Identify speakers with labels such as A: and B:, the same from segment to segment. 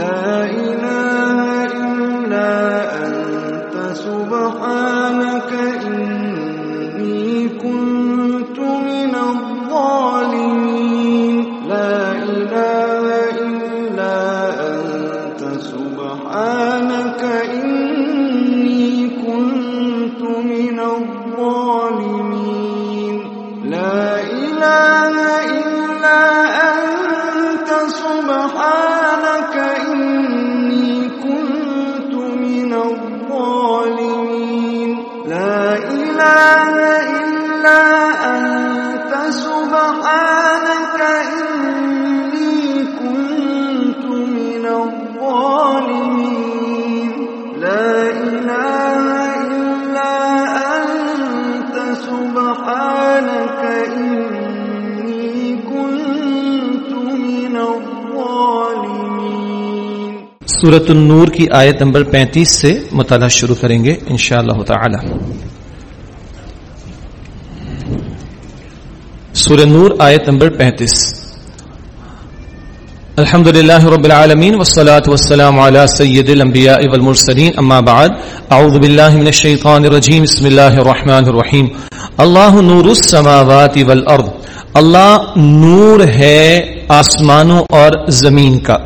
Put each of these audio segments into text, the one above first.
A: لا إله إلا أنت سبحانك
B: سورت النور کی آیت نمبر پینتیس سے مطالعہ شروع کریں گے انشاءاللہ تعالی. سورہ نور آیت نمبر پینتیس. الحمد لله رب العالمين والصلاة والسلام على سيد الأنبياء والمرسلين أما بعد أعوذ بالله من الشيطان الرجيم بسم الله الرحمن الرحيم الله نور السماوات والأرض اللہ نور ہے آسمانوں اور زمین کا.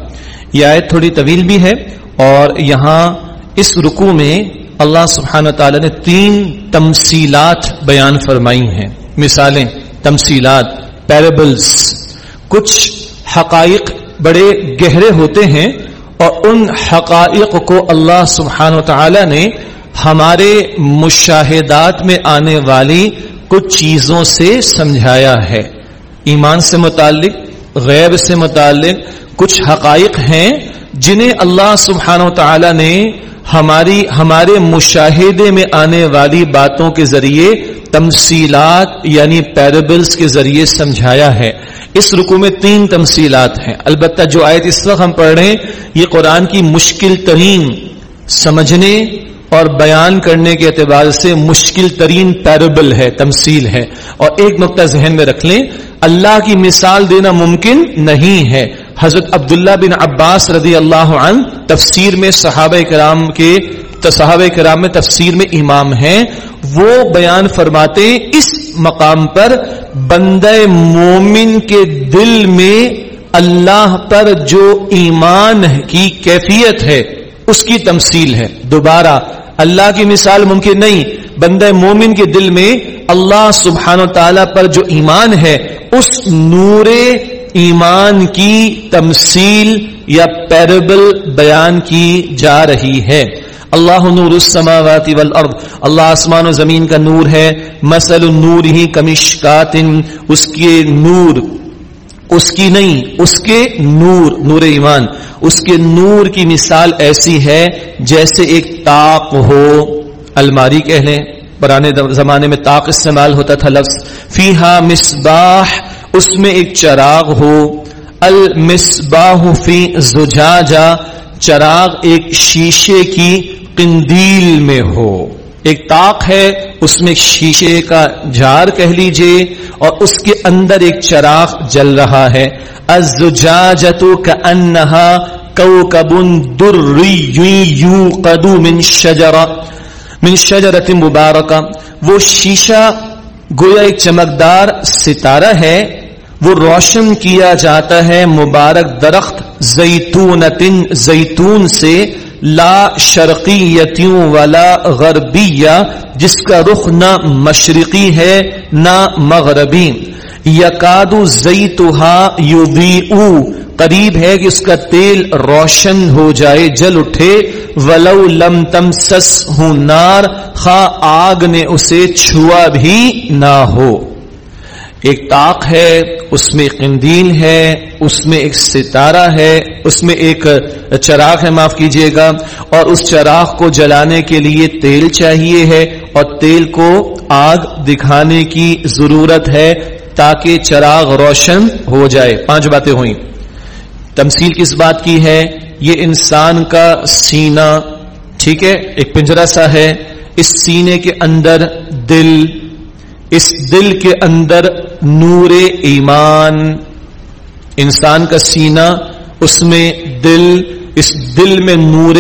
B: یہ آیت تھوڑی طویل بھی ہے اور یہاں اس رکو میں اللہ سبحانہ تعالی نے تین تمثیلات بیان فرمائی ہیں۔ مثالیں، تمثیلات پیربلز کچھ حقائق بڑے گہرے ہوتے ہیں اور ان حقائق کو اللہ سبحانہ تعالی نے ہمارے مشاہدات میں آنے والی کچھ چیزوں سے سمجھایا ہے۔ ایمان سے متعلق غیب سے متعلق کچھ حقائق ہیں جنہیں اللہ سبحانہ تعالی نے ہماری ہمارے مشاہدے میں آنے والی باتوں کے ذریعے تمثیلات یعنی پیربلز کے ذریعے سمجھایا ہے۔ اس رکو میں تین تمثیلات ہیں۔ البتہ جو آیت اس وقت ہم پڑھ رہے ہیں، یہ قرآن کی مشکل ترین سمجھنے اور بیان کرنے کے اعتبار سے مشکل ترین پیربل ہے، تمثیل ہے۔ اور ایک نقطہ ذہن میں رکھ لیں اللہ کی مثال دینا ممکن نہیں ہے۔ حضرت عبداللہ بن عباس رضی اللہ عنہ تفسیر میں صحابہ کرام کے صحابہ کرام میں تفسیر میں امام ہیں۔ وہ بیان فرماتے اس مقام پر بندہ مومن کے دل میں اللہ پر جو ایمان کی کیفیت ہے، اس کی تمثیل ہے۔ دوبارہ، اللہ کی مثال ممکن نہیں۔ بندہ مومن کے دل میں اللہ سبحانہ و تعالی پر جو ایمان ہے اس نور ایمان کی تمثیل یا پیربل بیان کی جا رہی ہے۔ اللہ نور السماوات والارض، اللہ آسمان و زمین کا نور ہے۔ مثل النور ہی کمشکات اس کے نور، اس کی نہیں، اس کے نور نور ایمان۔ اس کے نور کی مثال ایسی ہے جیسے ایک تاق ہو۔ الماری کہہ لیں۔ پرانے زمانے میں تاق استعمال ہوتا تھا لفظ، فیہا مصباح، اس میں ایک چراغ ہو، المصباح فی زجاجہ، چراغ ایک شیشے کی قندیل میں ہو۔ ایک تاق ہے، اس میں شیشے کا جار کہہ لیجیے، اور اس کے اندر ایک چراغ جل رہا ہے۔ الزجاجت کانہا کوکب دری یوقد من شجرہ من شجرت مبارکہ۔ وہ شیشہ گویا ایک چمکدار ستارہ ہے۔ وہ روشن کیا جاتا ہے مبارک درخت زیتونتن زیتون سے۔ لا شرقیتیوں والا غربیہ، جس کا رخ نہ مشرقی ہے نہ مغربی۔ یقاد زیتوہا یضیئو، قریب ہے کہ اس کا تیل روشن ہو جائے، جل اٹھے، ولو لم تمسس ہوں نار خا آگ نے اسے چھوا بھی نہ ہو۔ ایک تاق ہے، اس میں قندیل ہے، اس میں ایک ستارہ ہے، اس میں ایک چراغ ہے، معاف کیجیے گا۔ اور اس چراغ کو جلانے کے لیے تیل چاہیے ہے، اور تیل کو آگ دکھانے کی ضرورت ہے۔ تاکہ چراغ روشن ہو جائے۔ پانچ باتیں ہوئیں۔ تمثیل کس بات کی ہے؟ یہ انسان کا سینہ، ٹھیک ہے؟ ایک پنجرا سا ہے۔ اس سینے کے اندر دل، اس دل کے اندر نور ایمان۔ انسان کا سینہ، اس میں دل، اس دل میں نور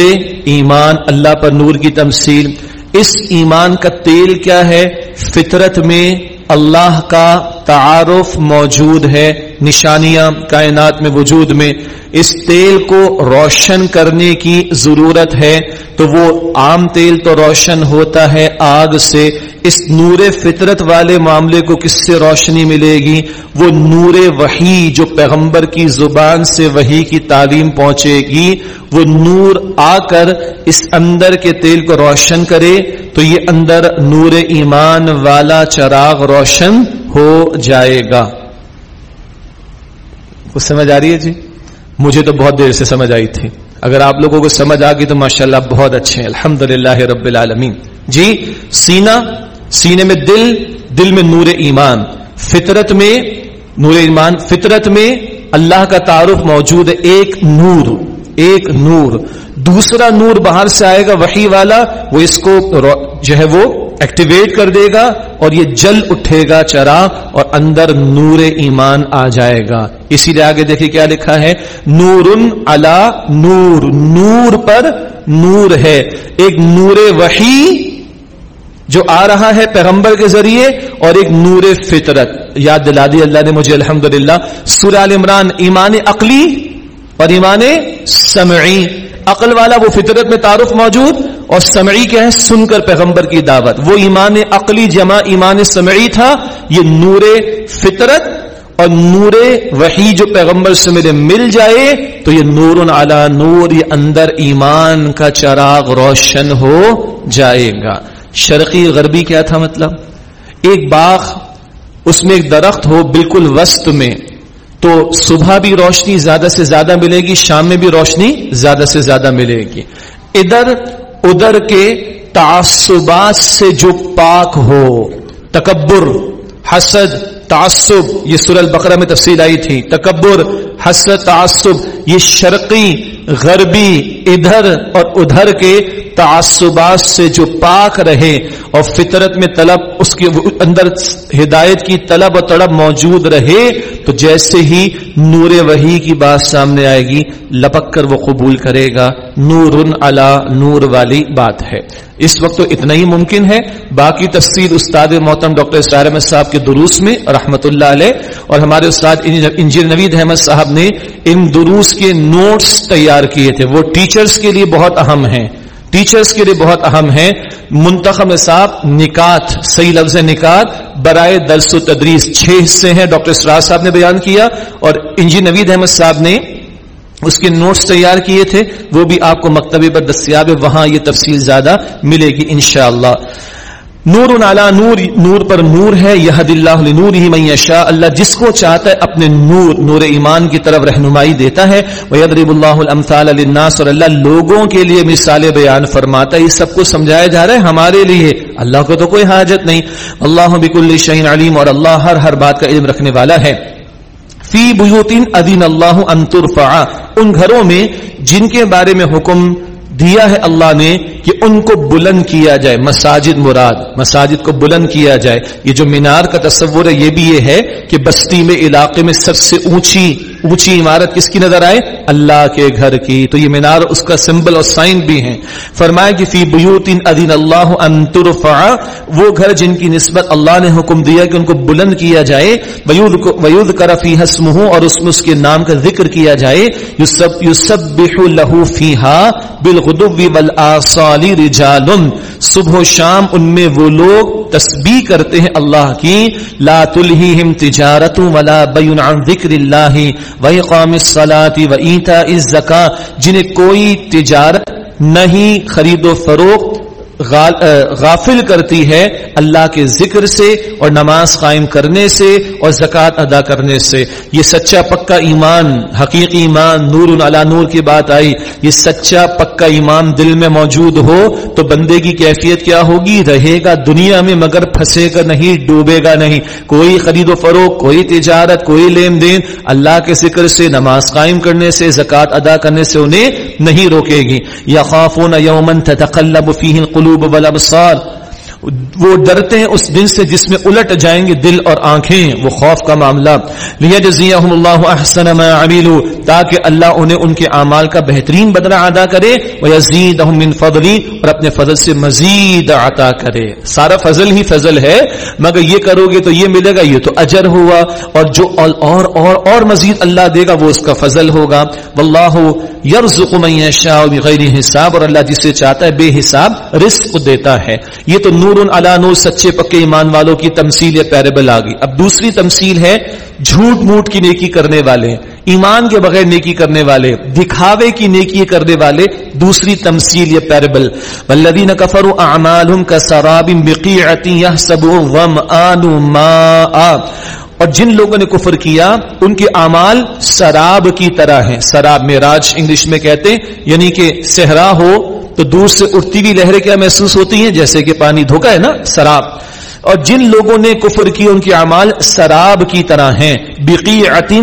B: ایمان۔ اللہ پر نور کی تمثیل۔ اس ایمان کا تیل کیا ہے؟ فطرت میں اللہ کا تعارف موجود ہے نشانیاں کائنات میں وجود میں اس تیل کو روشن کرنے کی ضرورت ہے، تو وہ عام تیل تو روشن ہوتا ہے آگ سے۔ اس نور فطرت والے معاملے کو کس سے روشنی ملے گی؟ وہ نور وحی جو پیغمبر کی زبان سے وحی کی تعلیم پہنچے گی۔ وہ نور آ کر اس اندر کے تیل کو روشن کرے، تو یہ اندر نور ایمان والا چراغ روشن ہو جائے گا۔ کچھ سمجھ آ رہی ہے جی؟ مجھے تو بہت دیر سے سمجھ آئی تھی۔ اگر آپ لوگوں کو سمجھ آ گئی تو ماشاء اللہ بہت اچھے ہیں۔ الحمد رب العالمین۔ جی سینا سینے میں دل دل میں نور ایمان۔ فطرت میں نور ایمان، فطرت میں اللہ کا تعارف موجود ہے، ایک نور ایک نور۔ دوسرا نور باہر سے آئے گا وہی والا، وہ اس کو جو ہے وہ ایکٹیویٹ کر دے گا اور یہ جل اٹھے گا چرا اور اندر نور ایمان آ جائے گا۔ اسی لیے آگے دیکھیے کیا لکھا ہے۔ نور الا نور نور پر نور ہے۔ ایک نور وحی جو آ رہا ہے پیغمبر کے ذریعے اور ایک نور فطرت۔ یاد دلا دی اللہ نے مجھے الحمد للہ عمران، ایمان عقلی اور ایمان سمعی۔ عقل والا وہ فطرت میں تعارف موجود اور سمعی کیا ہے سن کر پیغمبر کی دعوت۔ وہ ایمان عقلی جمع ایمان سمعی تھا، یہ نور فطرت اور نور وحی جو پیغمبر سے میرے مل جائے، تو یہ نور اعلی نور یہ اندر ایمان کا چراغ روشن ہو جائے گا۔ شرقی غربی کیا تھا مطلب؟ ایک باغ، اس میں ایک درخت ہو، بالکل وسط میں۔ تو صبح بھی روشنی زیادہ سے زیادہ ملے گی، شام میں بھی روشنی زیادہ سے زیادہ ملے گی۔ ادھر ادھر کے تعصبات سے جو پاک ہو، تکبر، حسد، تعصب، یہ سورہ البقرہ میں تفصیل آئی تھی، تکبر حسد تعصب، یہ شرقی، غربی، ادھر اور ادھر کے تعصبات سے جو پاک رہے اور فطرت میں طلب، اس کے اندر ہدایت کی طلب اور طلب موجود رہے، تو جیسے ہی نور وحی کی بات سامنے آئے گی، لپک کر وہ قبول کرے گا۔ نور علا نور والی بات ہے۔ اس وقت تو اتنا ہی ممکن ہے۔ باقی تفصیل استاد محتم ڈاکٹر اسرار احمد صاحب کے دروس میں، رحمت اللہ علیہ، اور ہمارے استاد انجینئر نوید احمد صاحب نے ان دروس کے نوٹس تیار کیے تھے۔ وہ ٹیچرز کے لیے بہت اہم ہیں۔ ٹیچرز کے لیے بہت اہم ہے منتخب صاحب نکات، صحیح لفظ نکات۔ برائے درس و تدریس چھ حصے ہیں۔ ڈاکٹر سراج صاحب نے بیان کیا اور انجی نوید احمد صاحب نے اس کے نوٹس تیار کیے تھے۔ وہ بھی آپ کو مکتبے پر دستیاب ہے۔ وہاں یہ تفصیل زیادہ ملے گی انشاءاللہ۔ اللہ نور نالا نور نور پر نور ہے یہ اللہ نور ہی میشا اللہ جس کو چاہتا ہے اپنے نور نور ایمان کی طرف رہنمائی دیتا ہے. وہ ادرب اللہ المثال الناس اور اللہ لوگوں کے لیے مثال بیان فرماتا ہے. یہ سب کو سمجھایا جا رہا ہے ہمارے لیے. اللہ کو تو کوئی حاجت نہیں. اللہ بک الشعین علیم اور اللہ ہر ہر بات کا علم رکھنے والا ہے. فی بیوتین ادین اللہ انترفا ان گھروں میں جن کے بارے میں حکم دیا ہے اللہ نے کہ ان کو بلند کیا جائے، مساجد مراد، مساجد کو بلند کیا جائے۔ یہ جو مینار کا تصور ہے، یہ بھی یہ ہے کہ بستی میں، علاقے میں سب سے اونچی اونچی عمارت کس کی نظر آئے؟ اللہ کے گھر کی۔ تو یہ مینار اس کا سمبل اور سائن بھی ہیں۔ فرمایا کہ فی بیوتین ادین اللہ انترفع وہ گھر جن کی نسبت اللہ نے حکم دیا کہ ان کو بلند کیا جائے ویود کر فی حسم اور اس میں اس کے نام کا ذکر کیا جائے۔ یوسب یوسب لہو فی ہا بالغدو والآصال رجال صبح و شام ان میں وہ لوگ تسبیح کرتے ہیں اللہ کی۔ لا تلہیہم تجارت ولا بین عن ذکر اللہ وإقام الصلاة وإيتاء الزکاة۔ جنہیں کوئی تجارت نہیں، خرید و فروخت غافل کرتی ہے اللہ کے ذکر سے اور نماز قائم کرنے سے اور زکوٰۃ ادا کرنے سے۔ یہ سچا پکا ایمان، حقیقی ایمان نور علا نور کی بات آئی۔ یہ سچا پکا ایمان دل میں موجود ہو تو بندے کی کیفیت کیا ہوگی؟ رہے گا دنیا میں مگر پھنسے گا نہیں، ڈوبے گا نہیں۔ کوئی خرید و فروخت، کوئی تجارت، کوئی لین دین، اللہ کے ذکر سے، نماز قائم کرنے سے، زکوٰۃ ادا کرنے سے انہیں نہیں روکے گی. یا خوف نہ یومن تقلب فی القلوب والابصار. وہ ڈرتے ہیں اس دن سے جس میں الٹ جائیں گے دل اور آنکھیں، وہ خوف کا معاملہ۔ لیجزیہم اللہ احسن ما عملوا تاکہ اللہ انہیں ان کے اعمال کا بہترین بدلہ ادا کرے۔ ویزیدہم من فضلی، اور اپنے فضل سے مزید عطا کرے۔ سارا فضل ہی فضل ہے، مگر یہ کرو گے تو یہ ملے گا، یہ تو اجر ہوا۔ اور جو اور اور اور مزید اللہ دے گا، وہ اس کا فضل ہوگا۔ واللہ یرزق من یشاء بغیر حساب، اور اللہ جسے چاہتا ہے بے حساب رزق دیتا ہے۔ یہ تو نور علی نور سچے پکے ایمان والوں کی تمثیل یا پیربل آ گئی۔ اب دوسری تمثیل ہے جھوٹ موٹ کی نیکی کرنے والے، ایمان کے بغیر نیکی کرنے والے، دکھاوے کی نیکی کرنے والے، دوسری تمثیل یا پیربل والذین کفروا اعمالهم کسراب بقیعۃ یحسب الظمآن ماء۔ اور جن لوگوں نے کفر کیا، ان کے اعمال سراب کی طرح ہیں۔ سراب میں انگلش میں کہتے یعنی کہ صحرا ہو تو دور سے اٹھتی ہوئی لہریں کیا محسوس ہوتی ہیں؟ جیسے کہ پانی دھوکا ہے نا؟ سراب۔ اور جن لوگوں نے کفر کی، ان کے اعمال سراب کی طرح ہیں۔ بقی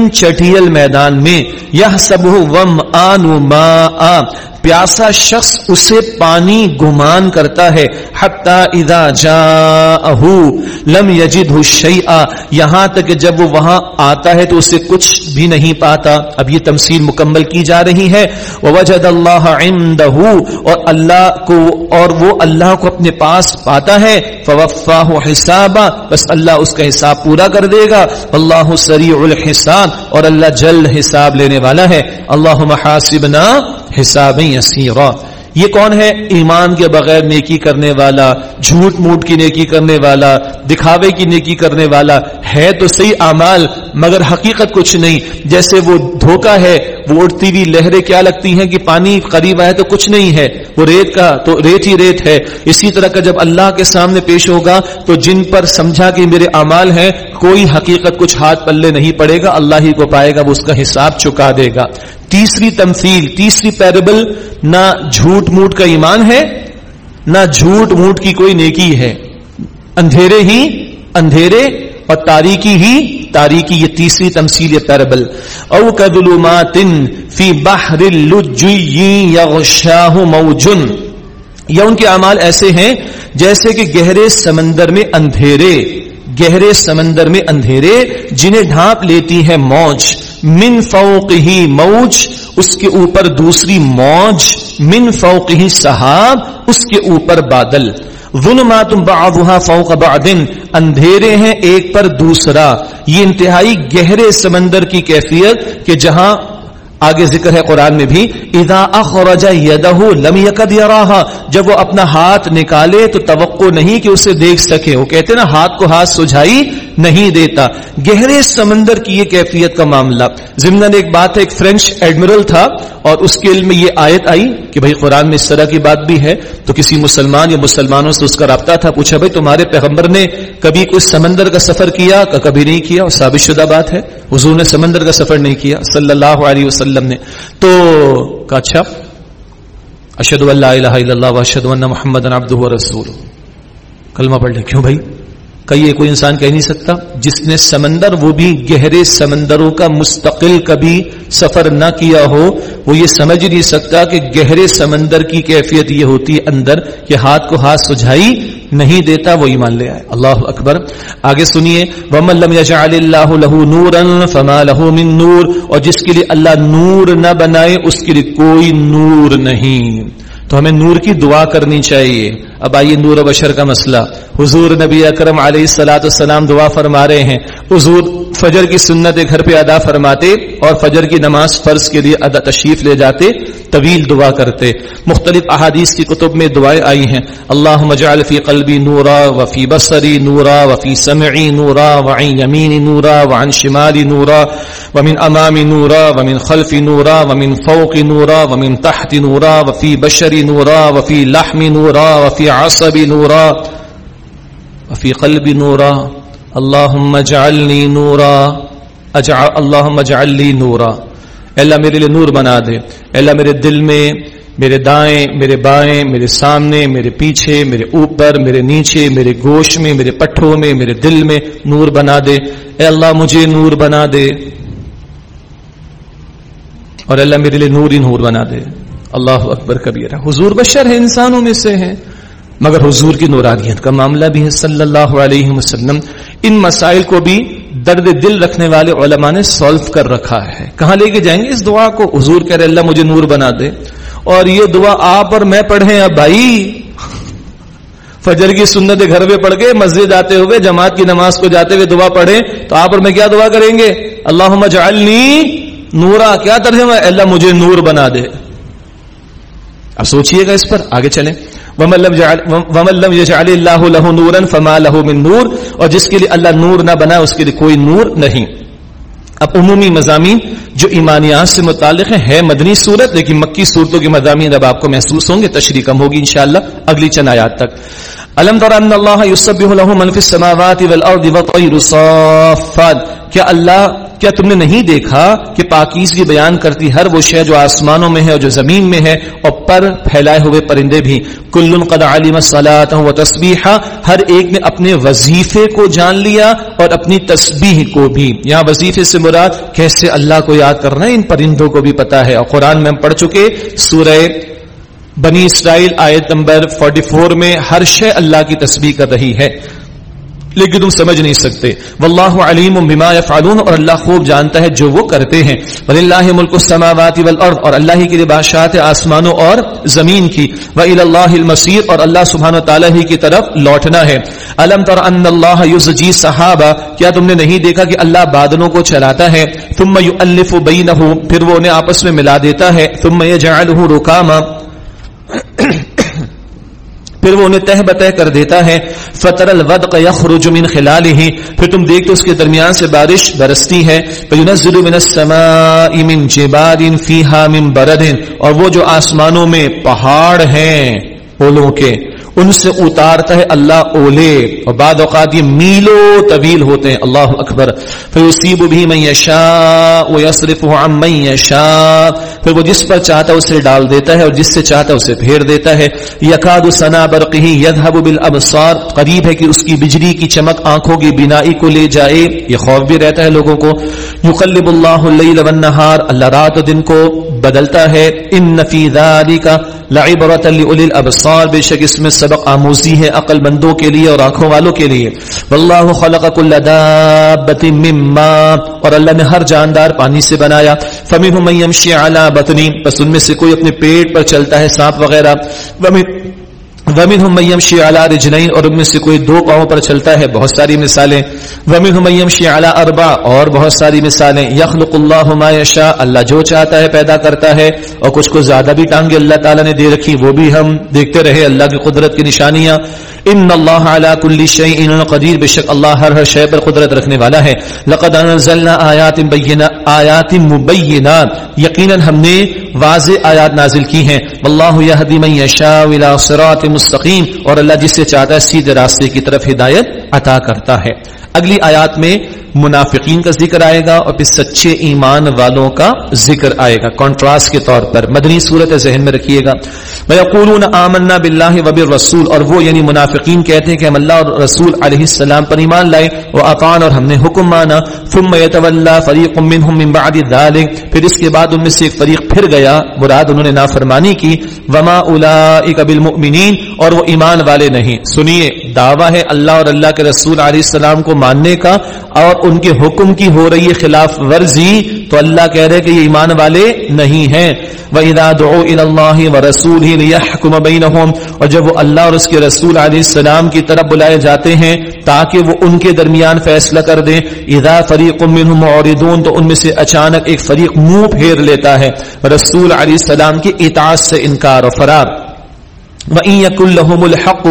B: چٹیل میدان میں یہ سب وم آن ما پیاسا شخص اسے پانی گمان کرتا ہے، حتی اذا جاءہو لم یجدہ شیئا۔ یہاں تک کہ جب وہ وہاں آتا ہے تو اسے کچھ بھی نہیں پاتا۔ اب یہ تمثیل مکمل کی جا رہی ہے۔ وجد اللہ عندہ اور اللہ کو اور وہ اللہ کو اپنے پاس پاتا ہے۔ فوفاہ حسابا، بس اللہ اس کا حساب پورا کر دے گا۔ اللہ سریع الحساب اور اللہ جلد حساب لینے والا ہے۔ اللہ محاسبنا حساب یسیرا۔ یہ کون ہے؟ ایمان کے بغیر نیکی کرنے والا، جھوٹ موٹ کی نیکی کرنے والا، دکھاوے کی نیکی کرنے والا۔ ہے تو صحیح اعمال، مگر حقیقت کچھ نہیں۔ جیسے وہ دھوکا ہے وہ ہوئی لہریں کیا لگتی ہیں کہ پانی قریب آئے تو کچھ نہیں ہے؟ وہ ریت کا تو ریت ہی ریت ہے۔ اسی طرح کا جب اللہ کے سامنے پیش ہوگا تو جن پر سمجھا کہ میرے اعمال ہیں، کوئی حقیقت کچھ ہاتھ پلے نہیں پڑے گا، اللہ ہی کو پائے گا، وہ اس کا حساب چکا دے گا۔ تیسری تمثیل، تیسری پیربل نہ جھوٹ موٹ کا ایمان ہے، نہ جھوٹ موٹ کی کوئی نیکی ہے۔ اندھیرے ہی اندھیرے اور تاریکی ہی تاریکی، یہ تیسری تمثیل پیربل۔ او کدلومات فی بحر یغشاہ موجن۔ یا ان کے اعمال ایسے ہیں جیسے کہ گہرے سمندر میں اندھیرے۔ گہرے سمندر میں اندھیرے جنہیں ڈھانپ لیتی ہے موج۔ من فوق ہی موج، اس کے اوپر دوسری موج۔ من فوق ہی صحاب اس کے اوپر بادل۔ ظلمات بعضها فوق بعض، اندھیرے ہیں ایک پر دوسرا۔ یہ انتہائی گہرے سمندر کی کیفیت کہ جہاں آگے ذکر ہے قرآن میں بھی، اذا اخرج یدہ لم یکد یراہا جب وہ اپنا ہاتھ نکالے تو توقع نہیں کہ اسے دیکھ سکے۔ وہ کہتے نا، ہاتھ کو ہاتھ سجھائی نہیں دیتا۔ گہرے سمندر کی یہ کیفیت کا معاملہ۔ ضمن ایک بات ہے، ایک فرینچ ایڈمرل تھا اور اس کے علم میں یہ آیت آئی کہ بھائی قرآن میں اس طرح کی بات بھی ہے۔ تو کسی مسلمان یا مسلمانوں سے اس کا رابطہ تھا، پوچھا، بھائی تمہارے پیغمبر نے کبھی کوئی سمندر کا سفر کیا؟ کہ کبھی نہیں کیا؟ اور ثابت شدہ بات ہے۔ حضور نے سمندر کا سفر نہیں کیا، صلی اللہ علیہ وسلم نے۔ تو کہا اچھا اشد اللہ الہ الا اللہ واشد محمد عبدہ رسول کلمہ پڑھ لیں، کیوں بھائی؟ یہ کوئی انسان کہہ نہیں سکتا۔ جس نے سمندر، وہ بھی گہرے سمندروں کا مستقل کبھی سفر نہ کیا ہو، وہ یہ سمجھ نہیں سکتا کہ گہرے سمندر کی کیفیت یہ ہوتی ہے اندر کہ ہاتھ کو ہاتھ سجھائی نہیں دیتا، وہ ایمان لے آئے۔ اللہ اکبر۔ آگے سنیے لہو نور فما لہو من اور جس کے لیے اللہ نور نہ بنائے، اس کے لیے کوئی نور نہیں۔ تو ہمیں نور کی دعا کرنی چاہیے۔ اب آئیے نور و بشر کا مسئلہ۔ حضور نبی اکرم علیہ السلاۃ السلام دعا فرما رہے ہیں۔ حضور فجر کی سنت گھر پہ ادا فرماتے اور فجر کی نماز فرض کے لیے ادا تشریف لے جاتے، طویل دعا کرتے۔ مختلف احادیث کی کتب میں دعائیں آئی ہیں۔ اللہ مجعل فی قلبی نورا وفی بصری نورا وفی سمعی نورا وعن یمین نورا وعن شمال نورا ومن امام نورا ومن خلف نورا ومن فوق نورا ومن تحت نورا وفی بشری نورا وفی لحم نورا وفی عصب نورا وفي قلبي نورا اللهم اجعلني نورا. اجعل اللهم اجعل لي نورا اللہ میرے لیے نور بنا دے. اللہ میرے دل میں، میرے دائیں، میرے بائیں، میرے سامنے، میرے پیچھے، میرے اوپر، میرے نیچے، میرے گوشت میں، میرے پٹھوں میں، میرے دل میں نور بنا دے. اے اللہ مجھے نور بنا دے. اور اللہ میرے لیے نور ہی نور بنا دے. اللہ اکبر کبیر حضور بشر ہے انسانوں میں سے ہیں. مگر حضور کی نورانیت کا معاملہ بھی ہے صلی اللہ علیہ وسلم۔ ان مسائل کو بھی درد دل رکھنے والے علماء نے سالو کر رکھا ہے۔ کہاں لے کے جائیں گے؟ اس دعا کو۔ حضور کہہ رہے اللہ مجھے نور بنا دے۔ اور یہ دعا آپ اور میں پڑھیں، اب بھائی، فجر کی سنت گھر میں پڑھ کے مسجد آتے ہوئے، جماعت کی نماز کو جاتے ہوئے دعا پڑھیں، تو آپ اور میں کیا دعا کریں گے؟ اللہ مجعلنی نورا۔ کیا ترجمہ اللہ مجھے نور بنا دے۔ اب سوچئے گا اس پر، آگے چلیں۔ فما له من نور، اور جس کے لیے اللہ نور نہ بنا، اس کے لیے کوئی نور نہیں۔ اب عمومی مضامین جو ایمانیات سے متعلق ہیں، ہے مدنی صورت، لیکن مکی صورتوں کے مضامین اب آپ کو محسوس ہوں گے، تشریح کم ہوگی انشاءاللہ اگلی چند آیات تک۔ الم تر ان اللہ یسبح له من في السماوات والارض والطير صافات۔ کیا اللہ کیا تم نے نہیں دیکھا کہ پاکیزگی بیان کرتی ہر وہ شے جو آسمانوں میں ہے اور جو زمین میں ہے اور پر پھیلائے ہوئے پرندے بھی؟ کل قد علم الصلاۃ و تسبیحا ہر ایک نے اپنے وظیفے کو جان لیا اور اپنی تسبیح کو بھی۔ یہاں وظیفے سے مراد کیسے اللہ کو یاد کرنا ہے؟ ان پرندوں کو بھی پتا ہے۔ اور قرآن میں ہم پڑھ چکے، سورہ بنی اسرائیل آیت نمبر 44 میں، ہر شے اللہ کی تسبیح کر رہی ہے۔ لیکن تم سمجھ نہیں سکتے۔ واللہ علیم بما يفعلون اور اللہ خوب جانتا ہے جو وہ کرتے ہیں۔ وللہ ملک السماوات والارض اور اللہ ہی کے لیے بادشاہت آسمانوں اور زمین کی۔ والى اللہ المصیر اور اللہ سبحانہ وتعالی ہی کی طرف لوٹنا ہے۔ الم تر ان اللہ یزجی صحابہ کیا تم نے نہیں دیکھا کہ اللہ بادلوں کو چلاتا ہے؟ ثم یؤلف بینه پھر وہ انہیں آپس میں ملا دیتا ہے۔ ثم یجعله رکاما پھر وہ انہیں تہ بتہ کر دیتا ہے فطر الودق یخرج من خلاله۔ پھر تم دیکھتے اس کے درمیان سے بارش برستی ہے۔ فینزل من السماء من جبال فيها من برد۔ اور وہ جو آسمانوں میں پہاڑ ہیں اولوں کے ان سے اتارتا ہے اللہ اولے اور بعد اوقات یہ میلو طویل ہوتے ہیں۔ اللہ اکبر۔ فیصیب بھی من یشاء ویصرفه عن من یشاء۔ پھر وہ جس پر چاہتا اسے ڈال دیتا ہے اور جس سے چاہتا ہے اسے پھیر دیتا ہے۔ یکاد سنا برقه یذهب بالابصار۔ قریب ہے کہ اس کی بجلی کی چمک آنکھوں کی بینائی کو لے جائے۔ یہ خوف بھی رہتا ہے لوگوں کو۔ یقلب اللہ اللیل والنہار۔ اللہ رات و دن کو بدلتا ہے ان فی کا لعبرت لعلی الابصار بے شک اس میں سبق آموزی ہے عقل مندوں کے لیے اور آنکھوں والوں کے لیے۔ واللہ خلق کل دابت مما اور اللہ نے ہر جاندار پانی سے بنایا۔ فمنهم من يمشي على بطنه۔ پس ان میں سے کوئی اپنے پیٹ پر چلتا ہے، سانپ وغیرہ۔ ومن ومنهم من يمشي على رجلين، اور ان میں سے کوئی دو پاؤں پر چلتا ہے۔ بہت ساری مثالیں۔ ومنهم من يمشي على اربع اور بہت ساری مثالیں۔ يخلق الله ما يشاء، اللہ جو چاہتا ہے پیدا کرتا ہے، اور کچھ کو زیادہ بھی ٹانگیں اللہ تعالی نے دے رکھی، وہ بھی ہم دیکھتے رہے۔ اللہ کی قدرت کی نشانیاں۔ ان اللہ على كل شيء قدیر بے شک اللہ ہر ہر شے پر قدرت رکھنے والا ہے۔ لقد انزلنا آیات بینات، آیات مبینات۔ یقینا ہم نے واضح آیات نازل کی ہیں۔ واللہ یہدی من یشاء الى صراط مستقیم اور اللہ جس سے چاہتا ہے سیدھے راستے کی طرف ہدایت عطا کرتا ہے۔ اگلی آیات میں منافقین کا ذکر آئے گا اور پھر سچے ایمان والوں کا ذکر آئے گا۔ کانٹراسٹ کے طور پر مدنی صورت ذہن میں رکھیے گا۔ وَيَقُولُونَ آمَنَّا بِاللَّهِ وَبِالرَّسُولِ اور وہ یعنی منافقین کہتے ہیں کہ ہم اللہ اور رسول علیہ السلام پر ایمان لائے وَأَطَعْنَا اور ہم نے حکم مانا۔ ثُمَّ يَتَوَلَّا فَرِيقٌ مِّنْهُم مِّن بَعْدِ ذَلِكَ۔ پھر اس کے بعد ان میں سے ایک فریق پھر گیا۔ مراد انہوں نے نافرمانی کی۔ وَمَا أُولَئِكَ بِالْمُؤْمِنِينَ اور وہ ایمان والے نہیں۔ سنیے، دعویٰ ہے اللہ اور اللہ کے رسول علیہ السلام کو ماننے کا اور ان کے حکم کی ہو رہی ہے خلاف ورزی، تو اللہ کہہ رہے کہ یہ ایمان والے نہیں ہیں۔ وَإِذَا دُعُوا إِلَى اللَّهِ وَرَسُولِهِ لِيَحْكُمَ بَيْنَهُمْ، اور جب وہ اللہ اور اس کے رسول علیہ السلام کی طرف بلائے جاتے ہیں، تاکہ وہ ان کے درمیان فیصلہ کر دیں۔ اذا فریق منهم معرضون، تو ان میں سے اچانک ایک فریق منہ پھیر لیتا ہے۔ رسول علیہ السلام کی اطاعت سے انکار و فرار۔ الْحَقُّ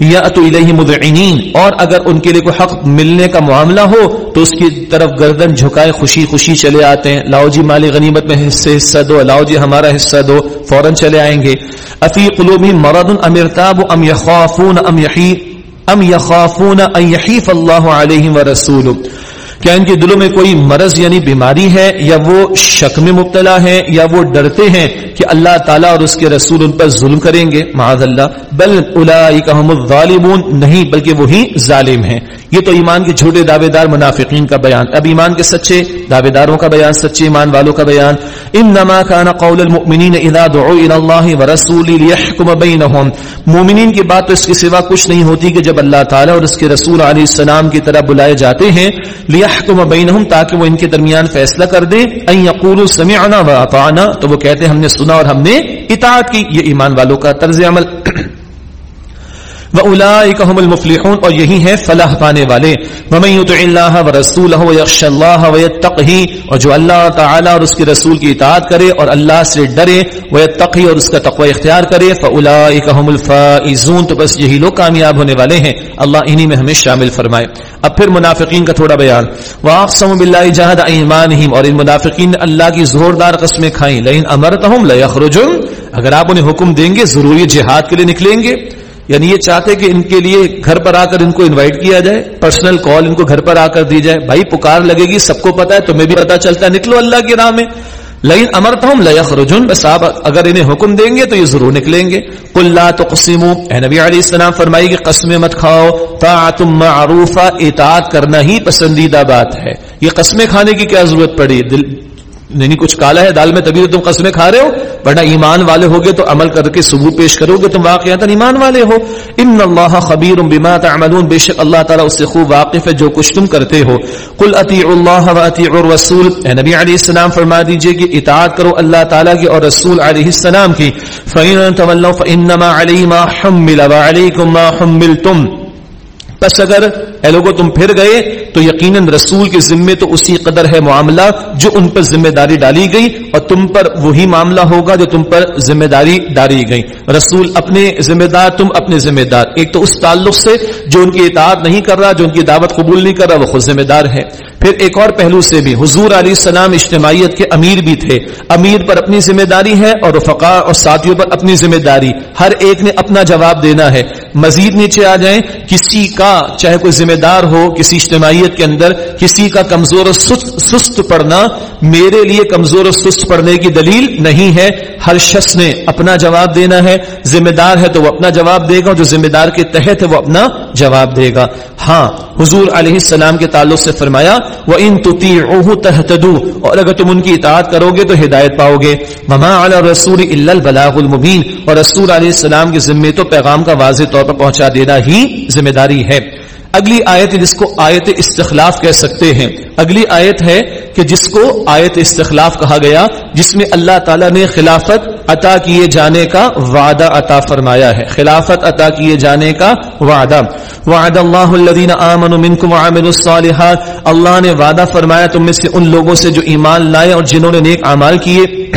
B: يَأْتُوا إِلَيْهِ مُذْعِنِينَ اور اگر ان کے لیے کوئی حق ملنے کا معاملہ ہو تو اس کی طرف گردن جھکائے خوشی خوشی چلے آتے ہیں۔ لاؤ جی مالی غنیمت میں حصے حصہ دو، لاؤ جی ہمارا حصہ دو، فوراً چلے آئیں گے۔ افی قلوبهم مرض ام ارتاب ام يخافون ام يحيف ام يخافون ان يحيف الله عليهم ورسوله کیا ان کے دلوں میں کوئی مرض یعنی بیماری ہے یا وہ شک میں مبتلا ہے یا وہ ڈرتے ہیں کہ اللہ تعالیٰ اور اس کے رسول ان پر ظلم کریں گے؟ معاذ اللہ. بل اولئک الظالمون. نہیں، بلکہ وہی ظالم ہیں. یہ تو ایمان کے جھوٹے دعوے دار منافقین کا بیان. اب ایمان کے سچے دعوے داروں کا بیان، سچے ایمان والوں کا بیان. انما كان قول المؤمنین اذا دعوا الى الله ورسوله ليحكم بينهم مومنین کی بات تو اس کے سوا کچھ نہیں ہوتی کہ جب اللہ تعالی اور اس کے رسول علیہ السلام کی طرف بلائے جاتے ہیں لیحکم بينهم تاکہ وہ ان کے درمیان فیصلہ کر دے۔ ان يقولوا سمعنا واطعنا تو وہ کہتے ہیں ہم نے سنا اور ہم نے اطاعت کی۔ یہ ایمان والوں کا طرز عمل۔ وَأُولَئِكَ هُمُ الْمُفْلِحُونَ اور یہی ہے فلاح پانے والے۔ وَمَن يُطِعِ اللَّهَ وَرَسُولَهُ وَيَخْشَ اللَّهَ وَيَتَّقْهِ اور جو اللہ تعالی اور اس کے رسول کی اطاعت کرے اور اللہ سے ڈرے، وَيَتَّقْهِ اور اس کا تقوی اختیار کرے، فَأُولَئِكَ هُمُ الْفَائِزُونَ۔ تو بس یہی لوگ کامیاب ہونے والے ہیں۔ اللہ انہی میں ہمیں شامل فرمائے۔ اب پھر منافقین کا تھوڑا بیان۔ وَأَقْسَمُ بِاللَّهِ جَهَدَ أَيْمَانِهِمْ اور ان منافقین نے اللہ کی زوردار قسمیں کھائیں۔ لئن امرتهم لَيَخْرُجُونَ۔ اگر آپ انہیں حکم دیں گے ضرور یہ جہاد کے لیے نکلیں گے۔ یعنی یہ چاہتے کہ ان کے لیے گھر پر آ کر ان کو انوائٹ کیا جائے پرسنل کال ان کو گھر پر آ کر دی جائے۔ بھائی، پکار لگے گی، سب کو پتا ہے، تمہیں بھی پتا چلتا ہے، نکلو اللہ کی راہ میں۔ لیکن امرتا ہوں لیا خرجن بس آپ اگر انہیں حکم دیں گے تو یہ ضرور نکلیں گے۔ کل تو قسم نبی علیہ السلام، فرمائی کہ قسمیں مت کھاؤ۔ تا تم معروف اطاعت کرنا ہی پسندیدہ بات ہے۔ یہ قسمیں کھانے کی کیا ضرورت پڑی؟ دل نہیں، کچھ کالا ہے، دال میں تبھی تو تم قسمیں کھا رہے ہو۔ ورنہ ایمان والے ہوگے تو عمل کر کے ثبوت پیش کرو گے تم واقعات ایمان والے ہو۔ ان اللہ خبیر بما تعملون، بے شک اللہ تعالیٰ اس سے خوب واقف ہے جو کچھ تم کرتے ہو۔ قل اطیع اللہ و اطیع الرسول۔ اے نبی علیہ السلام، فرما دیجیے کہ اطاعت کرو اللہ تعالیٰ کی اور رسول علیہ السلام کی۔ فَإِن تَوَلَّوْا فَإِنَّمَا عَلَيْهِ مَا حُمِّلَ وَعَلَيْكُمْ مَا حُمِّلْتُمْ۔ پس اگر اے لوگوں تم پھر گئے تو یقیناً رسول کے ذمے تو اسی قدر ہے معاملہ جو ان پر ذمہ داری ڈالی گئی اور تم پر وہی معاملہ ہوگا جو تم پر ذمہ داری ڈالی گئی۔ رسول اپنے ذمہ دار، تم اپنے ذمہ دار۔ ایک تو اس تعلق سے جو ان کی اطاعت نہیں کر رہا، جو ان کی دعوت قبول نہیں کر رہا، وہ خود ذمہ دار ہے پھر ایک اور پہلو سے بھی، حضور علیہ السلام اجتماعیت کے امیر بھی تھے۔ امیر پر اپنی ذمہ داری ہے اور رفقا اور ساتھیوں پر اپنی ذمہ داری۔ ہر ایک نے اپنا جواب دینا ہے۔ مزید نیچے آ جائیں، کسی کا ہاں، چاہے کوئی ذمہ دار ہو کسی اجتماعیت کے اندر کسی کا کمزور و سست, سست پڑنا میرے لیے کمزور و سست پڑنے کی دلیل نہیں ہے۔ ہر شخص نے اپنا جواب دینا ہے۔ ذمہ دار ہے تو وہ اپنا جواب دے گا جو ذمہ دار کے تحت ہے وہ اپنا جواب دے گا۔ ہاں حضور علیہ السلام کے تعلق سے فرمایا وہ ان تحتدو اور اگر تم ان کی اطاعت کرو گے تو ہدایت پاؤ گے مما علی رسول البلاغ المبین اور رسول علیہ السلام کے ذمے تو پیغام کا واضح طور پر پہنچا دینا ہی ذمہ داری ہے۔ اگلی آیت جس کو آیت استخلاف کہہ سکتے ہیں، اگلی آیت ہے کہ جس کو آیت استخلاف کہا گیا، جس میں اللہ تعالیٰ نے خلافت عطا کیے جانے کا وعدہ عطا فرمایا ہے۔ خلافت عطا کیے جانے کا وعدہ۔ وعد اللہ الذین آمنوا منکم وعملوا الصالحات۔ اللہ نے وعدہ فرمایا، تم میں سے ان لوگوں سے جو ایمان لائے اور جنہوں نے نیک اعمال کیے۔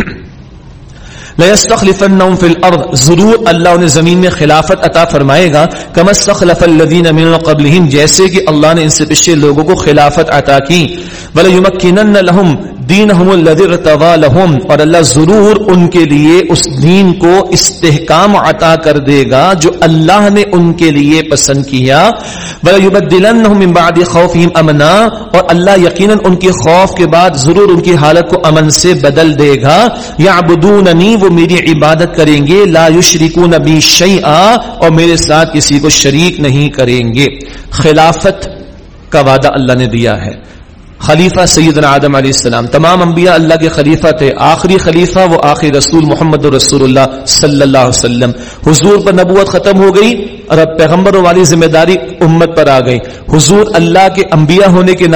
B: لَيَسْتَخْلِفَنَّهُمْ فِي الْأَرْضِ۔ ضرور اللہ انہیں زمین میں خلافت عطا فرمائے گا۔ كَمَا اسْتَخْلَفَ الَّذِينَ مِنْ قَبْلِهِمْ۔ جیسے کہ اللہ نے ان سے پچھلے لوگوں کو خلافت عطا کی۔ وَلَيُمَكِّنَنَّ لَهُمْ دینہم الذی ارتضى لهم۔ اور اللہ ضرور ان کے لیے اس دین کو استحکام عطا کر دے گا جو اللہ نے ان کے لیے پسند کیا۔ وَلَيُبَدِّلَنَّهُمْ مِنْ بَعْدِ خَوْفِهِمْ أَمْنًا۔ اور اللہ یقیناً ان کے خوف کے بعد ضرور ان کی حالت کو امن سے بدل دے گا۔ یعبدوننی وہ میری عبادت کریں گے، لا یشرکون بی شیئا، اور میرے ساتھ کسی کو شریک نہیں کریں گے۔ خلافت کا وعدہ اللہ نے دیا ہے۔ خلیفہ سیدنا آدم علیہ السلام. تمام انبیاء اللہ کے خلیفہ تھے. آخری خلیفہ وہ آخری رسول محمد رسول اللہ صلی اللہ علیہ وسلم. حضور پر نبوت ختم ہو گئی اور اب پیغمبر والی ذمہ داری امت پر آ گئی. حضور اللہ کے انبیاء ہونے کے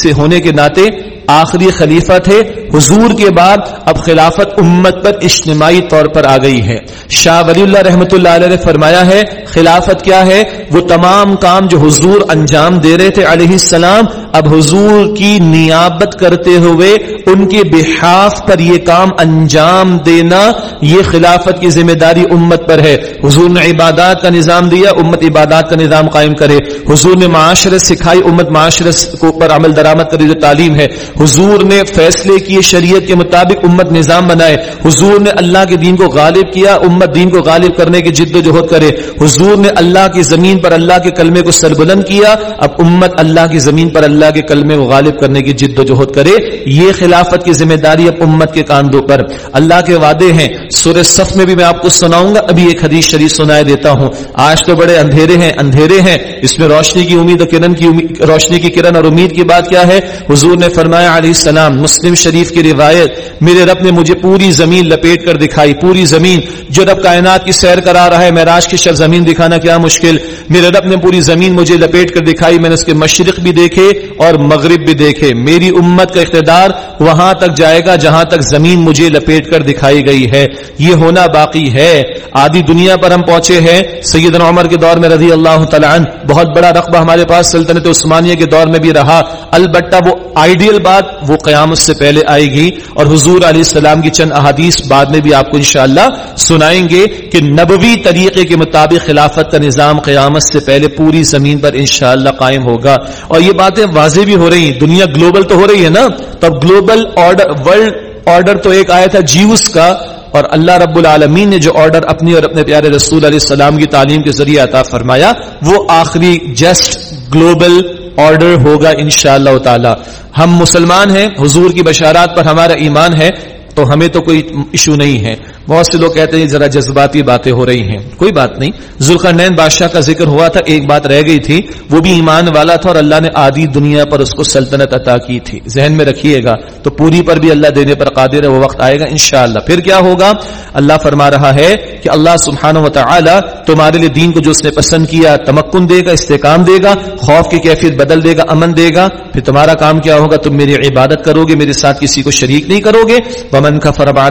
B: سے ہونے کے ناطے آخری خلیفہ تھے. حضور کے بعد اب خلافت امت پر اجتماعی طور پر آ گئی ہے. شاہ ولی اللہ رحمت اللہ علیہ نے فرمایا ہے، خلافت کیا ہے؟ وہ تمام کام جو حضور انجام دے رہے تھے علیہ السلام، اب حضور کی نیابت کرتے ہوئے ان کے بحاف پر یہ کام انجام دینا یہ خلافت کی ذمہ داری امت پر ہے۔ حضور نے عبادات کا نظام دیا، امت عبادات کا نظام قائم کرے۔ حضور نے معاشرت سکھائی، امت معاشرت کو پر عمل درآمد کری جو تعلیم ہے۔ حضور نے فیصلے کیے شریعت کے مطابق امت نظام بنائے۔ حضور نے اللہ کے دین کو غالب کیا، امت دین کو غالب کرنے کی جد و جہد کرے۔ حضور نے اللہ کی زمین پر اللہ کے کلمے کو سربلند کیا۔ اب امت اللہ کی زمین پر اللہ کے کلمے کو غالب کرنے کی جد و جہد کرے، یہ خلافت کی ذمہ داری اب امت کے کاندھوں پر۔ اللہ کے وعدے ہیں۔ سورہ صف میں بھی میں آپ کو سناؤں گا۔ ابھی ایک حدیث شریف سنائے دیتا ہوں۔ آج تو بڑے اندھیرے ہیں اندھیرے ہیں۔ اس میں روشنی کی امید اور کرن کی امید، روشنی کی کرن اور امید کی بات کیا ہے؟ حضور نے فرمایا علیہ السلام، مسلم شریف کی روایت، میرے رب نے مجھے پوری زمین لپیٹ کر دکھائی، پوری زمین۔ جو رب کائنات کی سیر کرا رہا ہے، معراج کی شر زمین دکھانا کیا مشکل۔ میرے رب نے پوری زمین مجھے لپیٹ کر دکھائی، میں نے اس کے مشرق بھی دیکھے اور مغرب بھی دیکھے۔ میری امت کا اقتدار وہاں تک جائے گا جہاں تک زمین مجھے لپیٹ کر دکھائی گئی ہے۔ یہ ہونا باقی ہے۔ آدھی دنیا پر ہم پہنچے ہیں۔ سیدنا عمر کے دور میں رضی اللہ تعالیٰ عنہ بہت بڑا رقبہ ہمارے پاس سلطنت عثمانیہ کے دور میں بھی رہا۔ البتہ وہ آئیڈیل بات وہ قیامت سے پہلے آئے گی اور حضور علیہ السلام کی چند احادیث بعد میں بھی آپ کو انشاءاللہ سنائیں گے کہ نبوی طریقے کے مطابق خلافت کا نظام قیامت سے پہلے پوری زمین پر انشاءاللہ قائم ہوگا۔ اور یہ باتیں واضح بھی ہو رہی ہیں دنیا گلوبل تو ہو رہی ہے نا تب گلوبل آرڈر ورلڈ آرڈر تو ایک آیا تھا جیوس کا، اور اللہ رب العالمین نے جو آرڈر اپنی اور اپنے پیارے رسول علیہ السلام کی تعلیم کے ذریعے عطا فرمایا، وہ آخری جسٹ گلوبل آرڈر ہوگا انشاءاللہ اللہ تعالی. ہم مسلمان ہیں، حضور کی بشارات پر ہمارا ایمان ہے، تو ہمیں تو کوئی ایشو نہیں ہے. بہت سے لوگ کہتے ہیں ذرا جذباتی باتیں ہو رہی ہیں۔ کوئی بات نہیں۔ ذوالخر نین بادشاہ کا ذکر ہوا تھا، ایک بات رہ گئی تھی، وہ بھی ایمان والا تھا اور اللہ نے آدھی دنیا پر اس کو سلطنت عطا کی تھی۔ ذہن میں رکھیے گا۔ تو پوری پر بھی اللہ دینے پر قادر ہے، وہ وقت آئے گا انشاءاللہ۔ پھر کیا ہوگا؟ اللہ فرما رہا ہے کہ اللہ سبحانہ و تعالی تمہارے لیے دین کو جو اس نے پسند کیا، تمکن دے گا، استحکام دے گا، خوف کی کیفیت بدل دے گا، امن دے گا۔ پھر تمہارا کام کیا ہوگا؟ تم میری عبادت کرو گے میرے ساتھ کسی کو شریک نہیں کرو گے ومن کا فرباد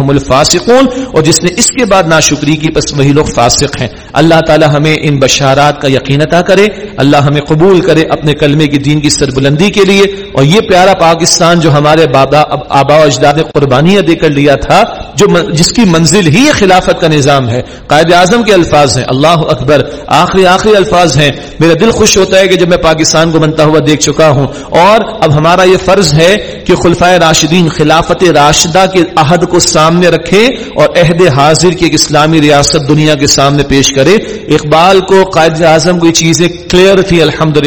B: الفاسق اور جس نے اس کے بعد ناشکری کی، بس وہی لوگ فاسق ہیں۔ اللہ تعالی ہمیں ان بشارات کا یقین عطا کرے۔ اللہ ہمیں قبول کرے اپنے کلمے کی دین کی سربلندی کے لیے۔ اور یہ پیارا پاکستان جو ہمارے بابا، آبا و اجداد نے قربانیاں دے کر لیا تھا جو جس کی منزل ہی خلافت کا نظام ہے۔ قائد اعظم کے الفاظ ہیں۔ اللہ اکبر، آخری آخری الفاظ ہیں۔ میرا دل خوش ہوتا ہے کہ جب میں پاکستان کو بنتا ہوا دیکھ چکا ہوں۔ اور اب ہمارا یہ فرض ہے کہ خلفائے راشدین خلافت راشدہ کے عہد کو سامنے رکھے اور عہد حاضر کی ایک اسلامی ریاست دنیا کے سامنے پیش کرے۔ اقبال کو، قائد اعظم کو یہ چیزیں کلیئر تھی الحمد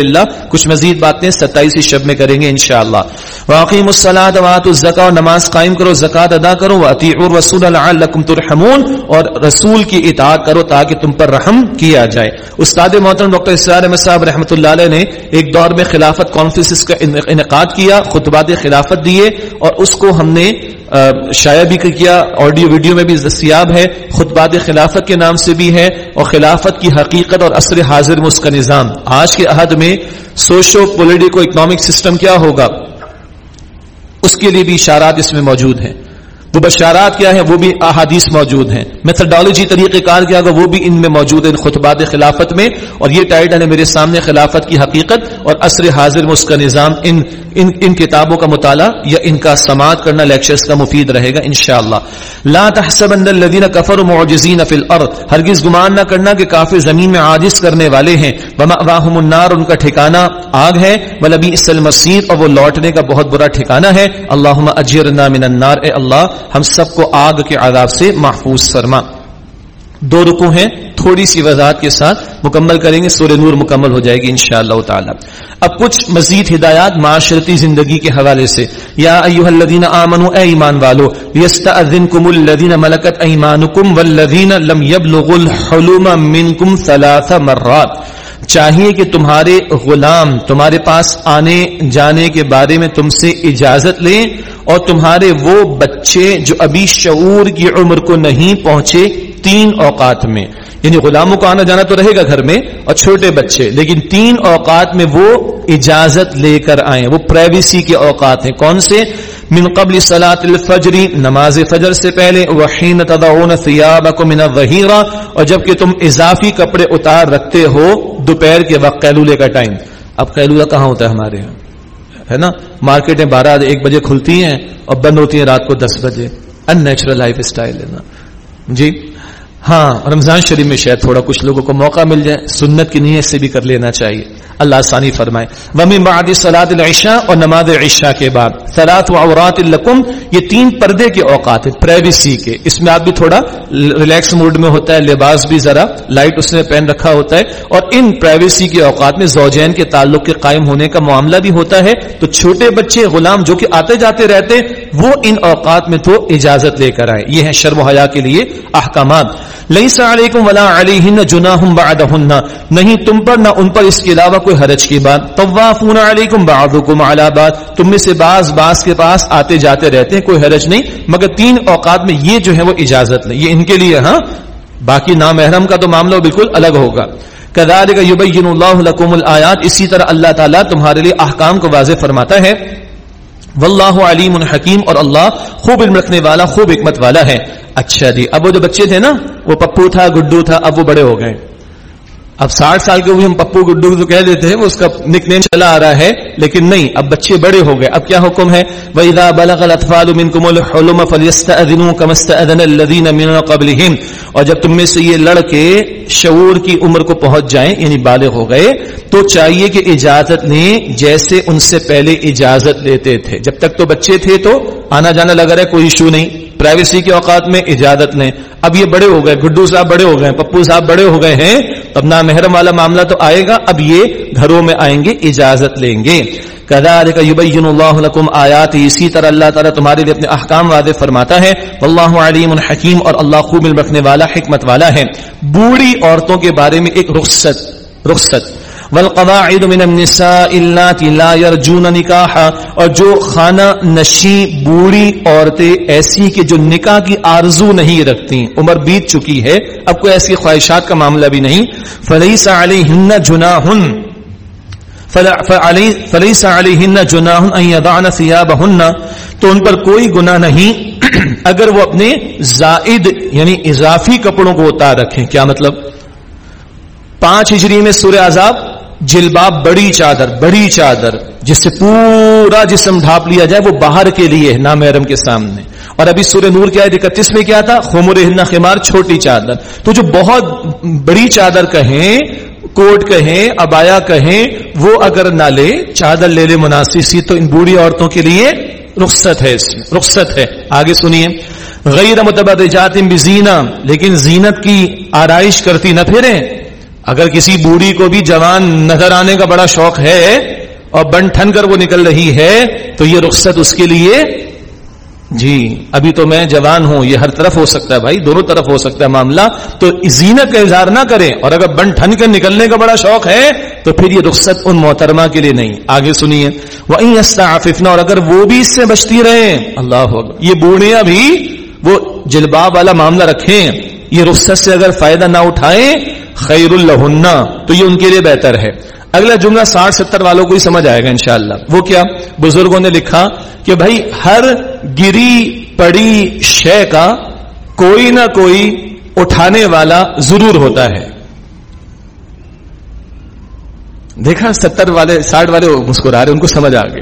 B: کچھ مزید باتیں ستائیس شب میں کریں گے ان شاء اللہ واقعی مسلاد وات الزکا اور نماز قائم کرو زکات ادا کرو۔ واطی اور رسول اللہ ترحمون، اور رسول کی اطاعت کرو تاکہ تم پر رحم کیا جائے۔ استاد محترم ڈاکٹر اسرار احمد صاحب رحمۃ اللہ علیہ نے ایک دور میں خلافت کانفرنس کا انعقاد کیا، خطبات خلافت دیے، اور اس کو ہم نے شاید بھی کیا آڈیو ویڈیو میں بھی دستیاب ہے، خطبات خلافت کے نام سے بھی ہے، اور خلافت کی حقیقت اور عصر حاضر میں اس کا نظام۔ آج کے عہد میں سوشو پولیٹیکو اکنامک سسٹم کیا ہوگا؟ اس کے لیے بھی اشارات اس میں موجود ہیں۔ وہ بشارات کیا ہیں وہ بھی احادیث موجود ہیں۔ میتھڈالوجی طریقہ کار کیا ہوگا وہ بھی ان میں موجود ہے خطبات خلافت میں اور یہ ٹائٹل ہے میرے سامنے خلافت کی حقیقت اور عصر حاضر میں اس کا نظام ان ان, ان کتابوں کا مطالعہ یا ان کا سماعت کرنا لیکچرز کا مفید رہے گا انشاءاللہ۔ لا تحسبن الذين كفروا معجزين في الارض۔ ہرگز گمان نہ کرنا کہ کافر زمین میں عاجز کرنے والے ہیں۔ ومأواهم النار ان کا ٹھکانہ آگ ہے۔ ولبئس المصير اور وہ لوٹنے کا بہت برا ٹھکانہ ہے۔ اللهم اجرنا من النار اے اللہ ہم سب کو آگ کے عذاب سے محفوظ فرما۔ دو رکو ہیں، تھوڑی سی وضاحت کے ساتھ مکمل کریں گے، سورہ نور مکمل ہو جائے گی انشاءاللہ تعالی۔ اب کچھ مزید ہدایات معاشرتی زندگی کے حوالے سے۔ یا ایوہ الذین آمنوا، اے ایمان والو یستأذنکم الذین ملکت ایمانکم والذین لم یبلغوا الحلوم منکم ثلاث مرات۔ چاہیے کہ تمہارے غلام تمہارے پاس آنے جانے کے بارے میں تم سے اجازت لیں اور تمہارے وہ بچے جو ابھی شعور کی عمر کو نہیں پہنچے تین اوقات میں۔ یعنی غلاموں کو آنا جانا تو رہے گا گھر میں اور چھوٹے بچے، لیکن تین اوقات میں وہ اجازت لے کر آئیں۔ وہ پرائیویسی کے اوقات ہیں۔ کون سے؟ من قبل صلاة الفجر، نماز فجر سے پہلے، وحین تدعون ثیابکم من الظہیرہ، اور جبکہ تم اضافی کپڑے اتار رکھتے ہو دوپہر کے وقت قیلولے کا ٹائم۔ اب قیلولہ کہاں ہوتا ہے ہمارے یہاں؟ ہے نا؟ مارکیٹیں بارہ ایک بجے کھلتی ہیں اور بند ہوتی ہیں رات کو دس بجے۔ ان نیچرل لائف اسٹائل ہے نا۔ جی؟ ہاں رمضان شریف میں شاید تھوڑا کچھ لوگوں کو موقع مل جائے۔ سنت کی نیت سے بھی کر لینا چاہیے۔ اللہ آسانی فرمائے ومی بعد سلاد العشاء اور نماز عشاء کے بعد سلاد و عورات القم یہ تین پردے کے اوقات ہیں پرائیویسی کے۔ اس میں آپ بھی تھوڑا ریلیکس موڈ میں ہوتا ہے، لباس بھی ذرا لائٹ اس نے پہن رکھا ہوتا ہے۔ اور ان پرائیویسی کے اوقات میں زوجین کے تعلق کے قائم ہونے کا معاملہ بھی ہوتا ہے۔ تو چھوٹے بچے، غلام جو کہ آتے جاتے رہتے، وہ ان اوقات میں تو اجازت لے کر آئے۔ یہ ہے شرم و حیا کے لیے احکامات۔ لیس علیکم ولا علیہن جناح بعدہن نہیں تم پر نہ ان پر، اس کے علاوہ کوئی حرج کی بات؟ طوافون علیکم بعضکم علی بعض۔ تم میں سے بعض بعض کے پاس آتے جاتے رہتے ہیں، کوئی حرج نہیں، مگر تین اوقات میں یہ جو ہے وہ اجازت لیں یہ ان کے لیے ہاں؟ باقی نامحرم کا تو معاملہ بالکل الگ ہوگا۔ کذالک یبین اللہ لکم الآیات۔ اسی طرح اللہ تعالیٰ تمہارے لیے احکام کو واضح فرماتا ہے۔ واللہ علیم حکیم، اور اللہ خوب علم رکھنے والا، خوب حکمت والا ہے۔ اچھا جی اب وہ جو بچے تھے نا، وہ پپو تھا، گڈو تھا، اب وہ بڑے ہو گئے۔ اب ساٹھ سال کے ہوئے ہم پپو گڈو جو کہہ دیتے ہیں، وہ اس کا نک نیم چلا آ رہا ہے، لیکن نہیں، اب بچے بڑے ہو گئے۔ اب کیا حکم ہے؟ وَإِذَا بَلَغَ الْأَطْفَالُ مِنْكُمُ الْحُلُمَ فَلْيَسْتَأْذِنُوا كَمَا اسْتَأْذَنَ الَّذِينَ مِنْ قَبْلِهِمْ۔ اور جب تم میں سے یہ لڑکے شعور کی عمر کو پہنچ جائیں یعنی بالغ ہو گئے، تو چاہیے کہ اجازت لیں جیسے ان سے پہلے اجازت لیتے تھے۔ جب تک تو بچے تھے تو آنا جانا لگا رہے کوئی ایشو نہیں۔ پرائیویسی کے اوقات میں اجازت لیں۔ اب یہ بڑے ہو گئے گڈو صاحب بڑے ہو گئے، پپو صاحب بڑے ہو گئے ہیں اب نا محرم والا معاملہ تو آئے گا، اب یہ گھروں میں آئیں گے، اجازت لیں گے۔ كذلك يبين الله لكم آیات اسی طرح اللہ تعالی تمہارے لیے اپنے احکام واضح فرماتا ہے۔ واللہ علیم حکیم، اور اللہ خوب علم رکھنے والا، حکمت والا ہے۔ بوڑھی عورتوں کے بارے میں ایک رخصت رخصت۔ والقواعد من النساء اللاتي لا يرجون نکاحا، اور جو خانہ نشی بوڑھی عورتیں ایسی کہ جو نکاح کی آرزو نہیں رکھتی عمر بیت چکی ہے، اب کوئی ایسی خواہشات کا معاملہ بھی نہیں۔ فلیس علیہن جناحن فلیس علیہن جناحن ان یضعن ثيابهن تو ان پر کوئی گناہ نہیں۔ اگر وہ اپنے زائد یعنی اضافی کپڑوں کو اتار رکھیں، کیا مطلب؟ پانچ ہجری میں سورہ عذاب جلباب بڑی چادر بڑی چادر، جس سے پورا جسم ڈھانپ لیا جائے، وہ باہر کے لیے نام محرم کے سامنے۔ اور ابھی سورہ نور کیا ہے اکتیس میں کیا تھا؟ خمر ہن خمار، چھوٹی چادر۔ تو جو بہت بڑی چادر کہیں، کوٹ کہیں، ابایا کہیں، وہ اگر نہ لے، چادر لے لے مناسب سی، تو ان بوڑھی عورتوں کے لیے رخصت ہے اس میں، رخصت ہے۔ آگے سنیے۔ غیر متبرجات بزینہ، لیکن زینت کی آرائش کرتی نہ پھریں۔ اگر کسی بوڑھی کو بھی جوان نظر آنے کا بڑا شوق ہے اور بن ٹھن کر وہ نکل رہی ہے، تو یہ رخصت اس کے لیے۔ جی ابھی تو میں جوان ہوں، یہ ہر طرف ہو سکتا ہے بھائی، دونوں طرف ہو سکتا ہے معاملہ۔ تو زینت کا اظہار نہ کریں، اور اگر بن ٹھن کر نکلنے کا بڑا شوق ہے، تو پھر یہ رخصت ان محترمہ کے لیے نہیں۔ آگے سنیے۔ وہ آفنا اور اگر وہ بھی اس سے بچتی رہے، اللہ یہ بوڑھیاں بھی وہ جلباب والا معاملہ رکھیں، یہ رخصت سے اگر فائدہ نہ اٹھائیں خیر الہن تو یہ ان کے لیے بہتر ہے۔ اگلا جملہ ساٹھ ستر والوں کو ہی سمجھ آئے گا انشاءاللہ۔ وہ کیا؟ بزرگوں نے لکھا کہ بھائی، ہر گری پڑی شے کا کوئی نہ کوئی اٹھانے والا ضرور ہوتا ہے۔ دیکھا، ستر والے، ساٹھ والے مسکرا رہے ان کو سمجھ آ گئی۔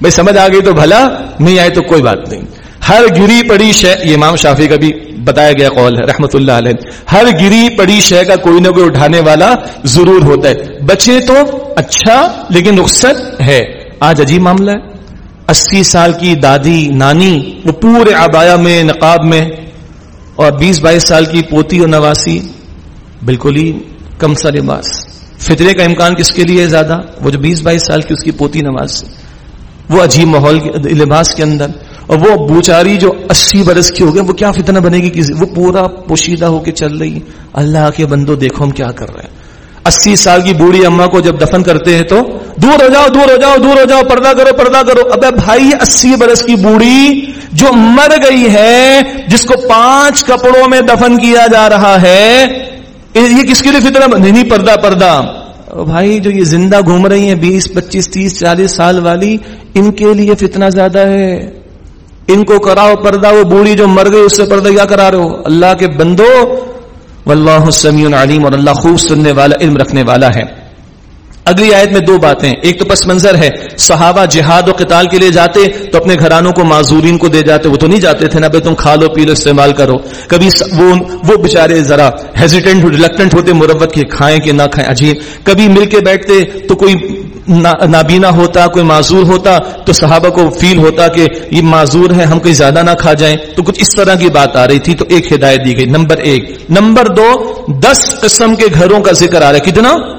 B: بھائی، سمجھ آ گئی تو بھلا، نہیں آئے تو کوئی بات نہیں۔ ہر گری پڑی شے یہ امام شافی کا بھی بتایا گیا قول ہے رحمت اللہ علیہ۔ ہر گری پڑی شے کا کوئی نہ کوئی اٹھانے والا ضرور ہوتا ہے۔ بچے تو اچھا لیکن رخصت ہے۔ آج عجیب معاملہ ہے۔ اسی سال کی دادی، نانی وہ پورے آبایا میں، نقاب میں اور بیس بائیس سال کی پوتی اور نواسی بالکل ہی کم سا لباس۔ فطرے کا امکان کس کے لیے زیادہ؟ وہ جو بیس بائیس سال کی اس کی پوتی نواز۔ وہ عجیب ماحول لباس کے اندر۔ اور وہ بوچاری جو اسی برس کی ہو گئے، وہ کیا فتنہ بنے گی کسی وہ پورا پوشیدہ ہو کے چل رہی اللہ کے بندو، دیکھو ہم کیا کر رہے ہیں۔ اسی سال کی بوڑھی اما کو جب دفن کرتے ہیں تو دور ہو جاؤ، دور ہو جاؤ، دور ہو جاؤ، پردہ کرو پردہ کرو۔ اب بھائی اسی برس کی بوڑھی جو مر گئی ہے، جس کو پانچ کپڑوں میں دفن کیا جا رہا ہے، یہ کس کے لیے فطرہ نہیں پردہ پردہ۔ بھائی، جو یہ زندہ گھوم رہی ہیں، بیس، پچیس، تیس، چالیس سال والی، ان کے لیے فتنہ زیادہ ہے۔ ان کو کراؤ پردہ، وہ بوڑھی جو مر گئی، اس سے پردہ کیا کرا رہے ہو؟ اللہ کے بندو، واللہ السمیع علیم اور اللہ خوب سننے والا، علم رکھنے والا ہے۔ اگلی آیت میں دو باتیں ایک تو پس منظر ہے، صحابہ جہاد و قتال کے لیے جاتے، تو اپنے گھرانوں کو معذورین کو دے جاتے، وہ تو نہیں جاتے تھے نا، بھائی تم کھا لو، پی لو، استعمال کرو۔ کبھی وہ وہ بےچارے ذرا ہیزیٹنٹ ریلیکٹنٹ ہوتے مربت کے کھائیں کہ نہ کھائیں، عجیب۔ کبھی مل کے بیٹھتے تو کوئی نابینا ہوتا، کوئی معذور ہوتا، تو صحابہ کو فیل ہوتا کہ یہ معذور ہے ہم کوئی زیادہ نہ کھا جائیں۔ تو کچھ اس طرح کی بات آ رہی تھی، تو ایک ہدایت دی گئی۔ نمبر ایک۔ نمبر دو، دس قسم کے گھروں کا ذکر آ رہا ہے۔ کتنا؟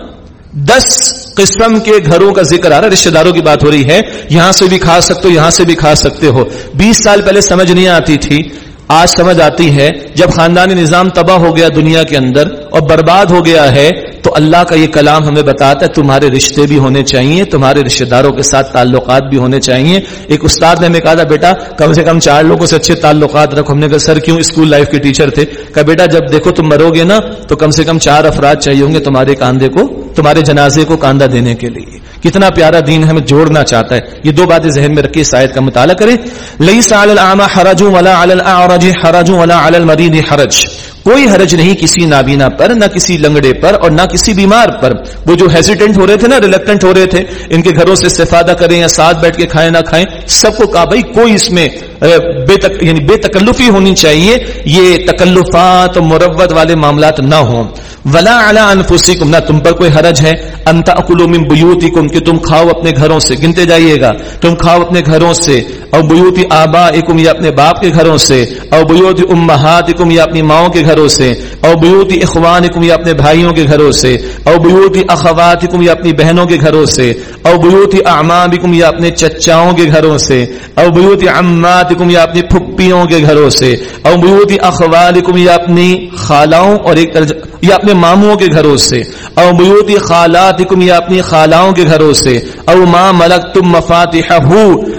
B: دس قسم کے گھروں کا ذکر آ رہا ہے رشتے داروں کی بات ہو رہی ہے۔ یہاں سے بھی کھا سکتے ہو، یہاں سے بھی کھا سکتے ہو۔ بیس سال پہلے سمجھ نہیں آتی تھی، آج سمجھ آتی ہے۔ جب خاندانی نظام تباہ ہو گیا دنیا کے اندر اور برباد ہو گیا ہے، تو اللہ کا یہ کلام ہمیں بتاتا ہے، تمہارے رشتے بھی ہونے چاہیے، تمہارے رشتے داروں کے ساتھ تعلقات بھی ہونے چاہیے۔ ایک استاد نے ہمیں کہا تھا، بیٹا، کم سے کم چار لوگوں سے اچھے تعلقات رکھو۔ ہم نے کہا، سر، کیوں اسکول لائف کے ٹیچر تھے؟ کہا، بیٹا، جب دیکھو تم مرو گے نا، تو کم سے کم چار افراد چاہیے ہوں گے تمہارے کاندھے کو۔ تمہارے جنازے کو کاندھا دینے کے لیے۔ کتنا پیارا دین ہمیں جوڑنا چاہتا ہے۔ یہ دو باتیں ذہن میں رکھیے شاید کا مطالعہ کریں۔ لئی سال حرج ولا حرج ولا المرید حرج۔ کوئی حرج نہیں کسی نابینا پر، نہ کسی لنگڑے پر اور نہ کسی بیمار پر۔ وہ جو ہیزیٹنٹ ہو رہے تھے نا ریلیکٹنٹ ہو رہے تھے، ان کے گھروں سے استفادہ کریں یا ساتھ بیٹھ کے کھائیں، نہ کھائیں، سب کو کہا، بھائی، کوئی اس میں بے تک یعنی بے تکلفی ہونی چاہیے۔ یہ تکلفات مروت والے معاملات نہ ہوں۔ ولا اعلی انفسکم نہ تم پر کوئی حرج ہے۔ انت اکلوا من بیوتکم کہ تم کھاؤ اپنے گھروں سے۔ گنتے جائیے گا۔ تم کھاؤ اپنے گھروں سے۔ او بیوت آبائکم یا اپنے باپ کے گھروں سے۔ او بیوت امہاتکم یا اپنی ماؤں کے گھروں گھروں سے، او بیوت اخوانکم یا اپنے بھائیوں کے گھروں سے، او بیوت اخواتکم یا اپنی بہنوں کے گھروں سے، او بیوت اعمامکم یا اپنے چچاؤں کے گھروں سے، او بیوت عماتکم یا اپنی پھپھیوں کے گھروں سے، او بیوت اخوالکم یا اپنی خالاؤں اور ایک یا اپنے ماموں کے گھروں سے، او بیوت خالاتکم یا اپنی خالاؤں کے گھروں سے، او ما ملک تم مفاتحہ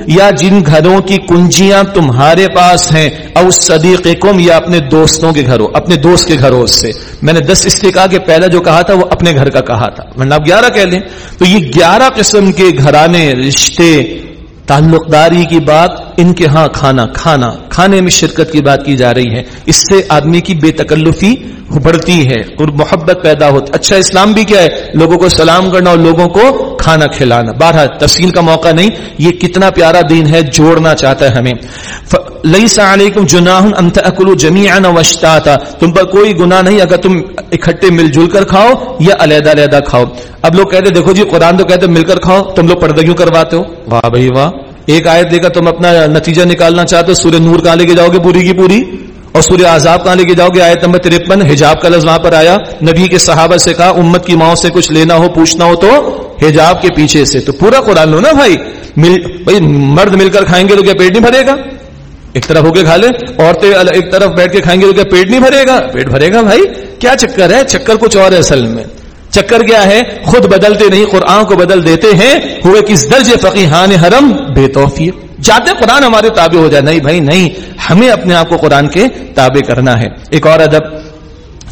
B: یا جن گھروں کی کنجیاں تمہارے پاس ہیں، او صدیقکم یا اپنے دوستوں کے گھروں اپنے دوست کے گھروں سے۔ میں نے دس اس لیے کہا کہ پہلا جو کہا تھا وہ اپنے گھر کا کہا تھا۔ ورنہ آپ گیارہ کہہ لیں۔ تو یہ گیارہ قسم کے گھرانے، رشتے تعلق داری کی بات، ان کے ہاں کھانا کھانا، کھانے میں شرکت کی بات کی جا رہی ہے۔ اس سے آدمی کی بے تکلفی ابھرتی ہے، اور محبت پیدا ہوتی اچھا اسلام بھی کیا ہے؟ لوگوں کو سلام کرنا اور لوگوں کو کھانا کھلانا۔ بارہ تفصیل کا موقع نہیں۔ یہ کتنا پیارا دین ہے، جوڑنا چاہتا ہے ہمیں۔ لئیسا علیکم جناح ان تاکلوا جميعا واشتاتا۔ تم پر کوئی گناہ نہیں اگر تم اکٹھے مل جل کر کھاؤ یا علیحدہ علیحدہ کھاؤ۔ اب لوگ کہتے دیکھو جی قرآن تو کہتے مل کر کھاؤ، تم لوگ پردہ کیوں کرواتے ہو۔ واہ بھائی واہ۔ ایک آیت دے کر تم اپنا نتیجہ نکالنا چاہتے ہو، سورہ نور کہاں لے کے جاؤ گے؟ پوری کی پوری۔ اور سورہ آزاد کہاں لے کے جاؤ گے؟ آیت نمبر ترپن، حجاب کا لفظ وہاں پر آیا۔ نبی کے صحابہ سے کہا، امت کی ماؤں سے کچھ لینا ہو، پوچھنا ہو تو حجاب کے پیچھے سے۔ تو پورا قرآن لو نا بھائی۔ مل، بھائی، مرد مل کر کھائیں گے تو کیا پیٹ نہیں بھرے گا؟ ایک طرف ہو کے کھا لیں، عورتیں ایک طرف بیٹھ کے کھائیں گے تو کیا پیٹ نہیں بھرے گا؟ پیٹ بھرے گا بھائی، کیا چکر ہے؟ چکر کچھ اور ہے اصل میں۔ چکر کیا ہے؟ خود بدلتے نہیں، قرآن کو بدل دیتے ہیں۔ ہوئے کس درج فقیحان حرم؟ بے توفیق۔ جاتے قرآن ہمارے تابع ہو جائے۔ نہیں بھائی، نہیں، ہمیں اپنے آپ کو قرآن کے تابع کرنا ہے۔ ایک اور ادب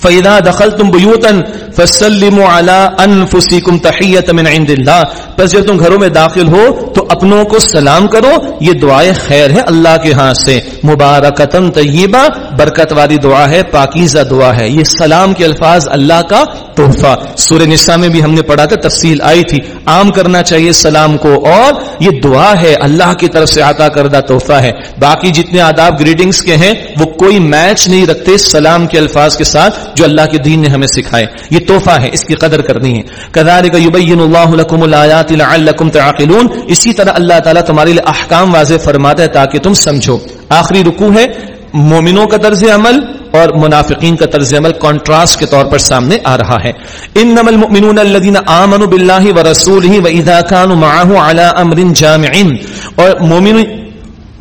B: فَإِذَا دَخَلْتُمْ بُيُوتًا فَسَلِّمُوا عَلَىٰ أَنفُسِكُمْ تَحِيَّةً مِنْ عِنْدِ اللَّهِ۔ پس جب تم گھروں میں داخل ہو تو اپنوں کو سلام کرو، یہ دعائے خیر ہے اللہ کے ہاں سے۔ مبارکتن طیبہ، برکت والی دعا ہے، پاکیزہ دعا ہے۔ یہ سلام کے الفاظ اللہ کا تحفہ۔ سورہ نساء میں بھی ہم نے پڑھا تھا، تفصیل آئی تھی۔ عام کرنا چاہیے سلام کو اور یہ دعا ہے اللہ کی طرف سے عطا کردہ تحفہ ہے۔ باقی جتنے آداب گریٹنگز کے ہیں، وہ کوئی میچ نہیں رکھتے سلام کے الفاظ کے ساتھ۔ جو اللہ کے دین نے ہمیں سکھائے۔ یہ تحفہ ہے، اس کی قدر کرنی ہے۔ کذالک یبین اللہ لکم الآیات لعلکم تعقلون۔ اسی طرح اللہ تعالیٰ تمہارے لیے احکام واضح فرماتا ہے تاکہ تم سمجھو۔ آخری رکوع ہے، مومنوں کا طرز عمل اور منافقین کا طرز عمل کانٹراسٹ کے طور پر سامنے آ رہا ہے۔ انما المؤمنون الذين امنوا بالله ورسوله واذا كانوا معه على امر جامع۔ اور مومن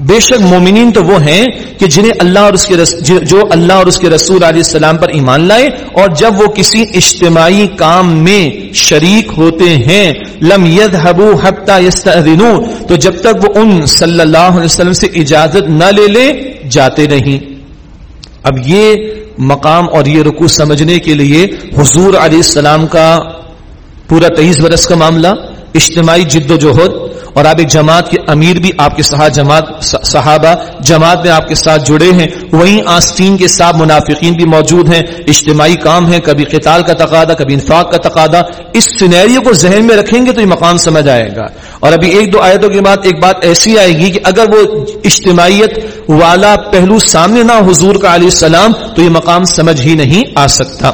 B: بے شک مومنین تو وہ ہیں کہ جنہیں اللہ اور اس کے رس جو اللہ اور اس کے رسول علیہ السلام پر ایمان لائے اور جب وہ کسی اجتماعی کام میں شریک ہوتے ہیں، لم يذهبوا حتى يستاذنوا تو جب تک وہ ان صلی اللہ علیہ وسلم سے اجازت نہ لے لے، جاتے نہیں۔ اب یہ مقام اور یہ رکوع سمجھنے کے لیے حضور علیہ السلام کا پورا تیئیس برس کا معاملہ، اجتماعی جد و جہد اور آپ ایک جماعت کے امیر بھی آپ کے ساتھ جماعت صحابہ جماعت میں آپ کے ساتھ جڑے ہیں، وہیں آستین کے ساتھ منافقین بھی موجود ہیں، اجتماعی کام ہے کبھی قتال کا تقاضا، کبھی انفاق کا تقاضا۔ اس سینیریو کو ذہن میں رکھیں گے تو یہ مقام سمجھ آئے گا۔ اور ابھی ایک دو آیتوں کے بعد ایک بات ایسی آئے گی کہ اگر وہ اجتماعیت والا پہلو سامنے نہ حضور کا علیہ السلام، تو یہ مقام سمجھ ہی نہیں آ سکتا۔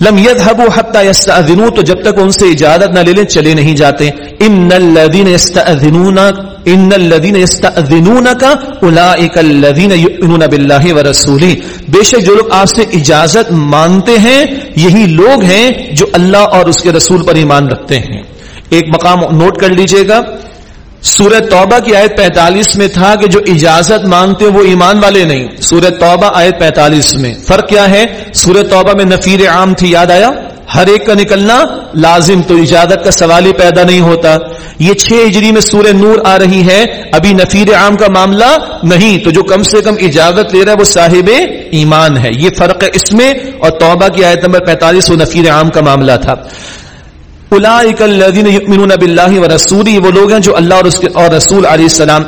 B: لم يذهبوا حتى يستأذنوا تو جب تک ان سے اجازت نہ لے لیں، چلے نہیں جاتے۔ ان الذين يستأذنون ان الذين يستأذنونك اولئك الذين يؤمنون بالله ورسوله بے شک جو لوگ آپ سے اجازت مانتے ہیں، یہی لوگ ہیں جو اللہ اور اس کے رسول پر ایمان رکھتے ہیں۔ ایک مقام نوٹ کر لیجیے گا۔ سورہ توبہ کی آیت پینتالیس میں تھا کہ جو اجازت مانگتے وہ ایمان والے نہیں۔ سورہ توبہ آیت پینتالیس میں۔ فرق کیا ہے؟ سورہ توبہ میں نفیر عام تھی، یاد آیا؟ ہر ایک کا نکلنا لازم، تو اجازت کا سوال ہی پیدا نہیں ہوتا۔ یہ چھ ہجری میں سورہ نور آ رہی ہے۔ ابھی نفیر عام کا معاملہ نہیں، تو جو کم سے کم اجازت لے رہا ہے وہ صاحب ایمان ہے۔ یہ فرق ہے اس میں، اور توبہ کی آیت نمبر پینتالیس وہ نفیر عام کا معاملہ تھا۔ اولئک الذین یؤمنون باللہ رسولی وہ لوگ ہیں جو اللہ اور اس کے اور رسول علیہ السلام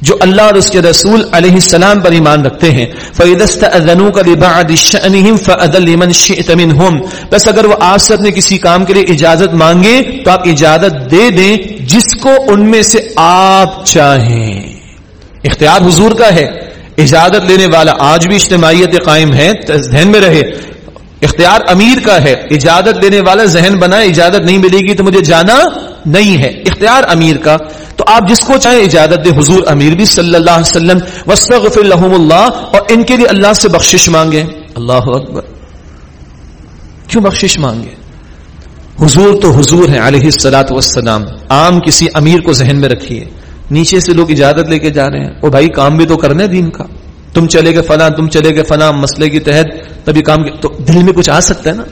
B: جو اللہ اور اس کے رسول علیہ السلام پر ایمان رکھتے ہیں۔ فَإِذَسْتَأَذَنُوكَ لِبَعْدِ شَأْنِهِمْ فَأَذَنْ لِمَنْ شِئْتَ مِنْهُمْ۔ بس اگر وہ آپ سے اپنے کسی کام کے لیے اجازت مانگے، تو آپ اجازت دے دیں جس کو ان میں سے آپ چاہیں۔ اختیار حضور کا ہے۔ اجازت لینے والا آج بھی اجتماعیت قائم ہے، ذہن میں رہے۔ اختیار امیر کا ہے، اجازت دینے والا ذہن بنائے اجازت نہیں ملے گی تو مجھے جانا نہیں ہے۔ اختیار امیر کا۔ تو آپ جس کو چاہیں اجازت دے حضور امیر بھی صلی اللہ علیہ وسلم وسطر اللہ اور ان کے لیے اللہ سے بخشش مانگے اللہ اکبر۔ کیوں بخشش مانگے حضور تو حضور ہیں علیہ السلاۃ وسلام عام کسی امیر کو ذہن میں رکھیے۔ نیچے سے لوگ اجازت لے کے جا رہے ہیں۔ وہ بھائی، کام بھی تو کرنے دین کا۔ تم چلے گئے فلاں، تم چلے گئے فلاں، مسئلے کے تحت تبھی کام تو دل میں کچھ آ سکتا ہے نا؟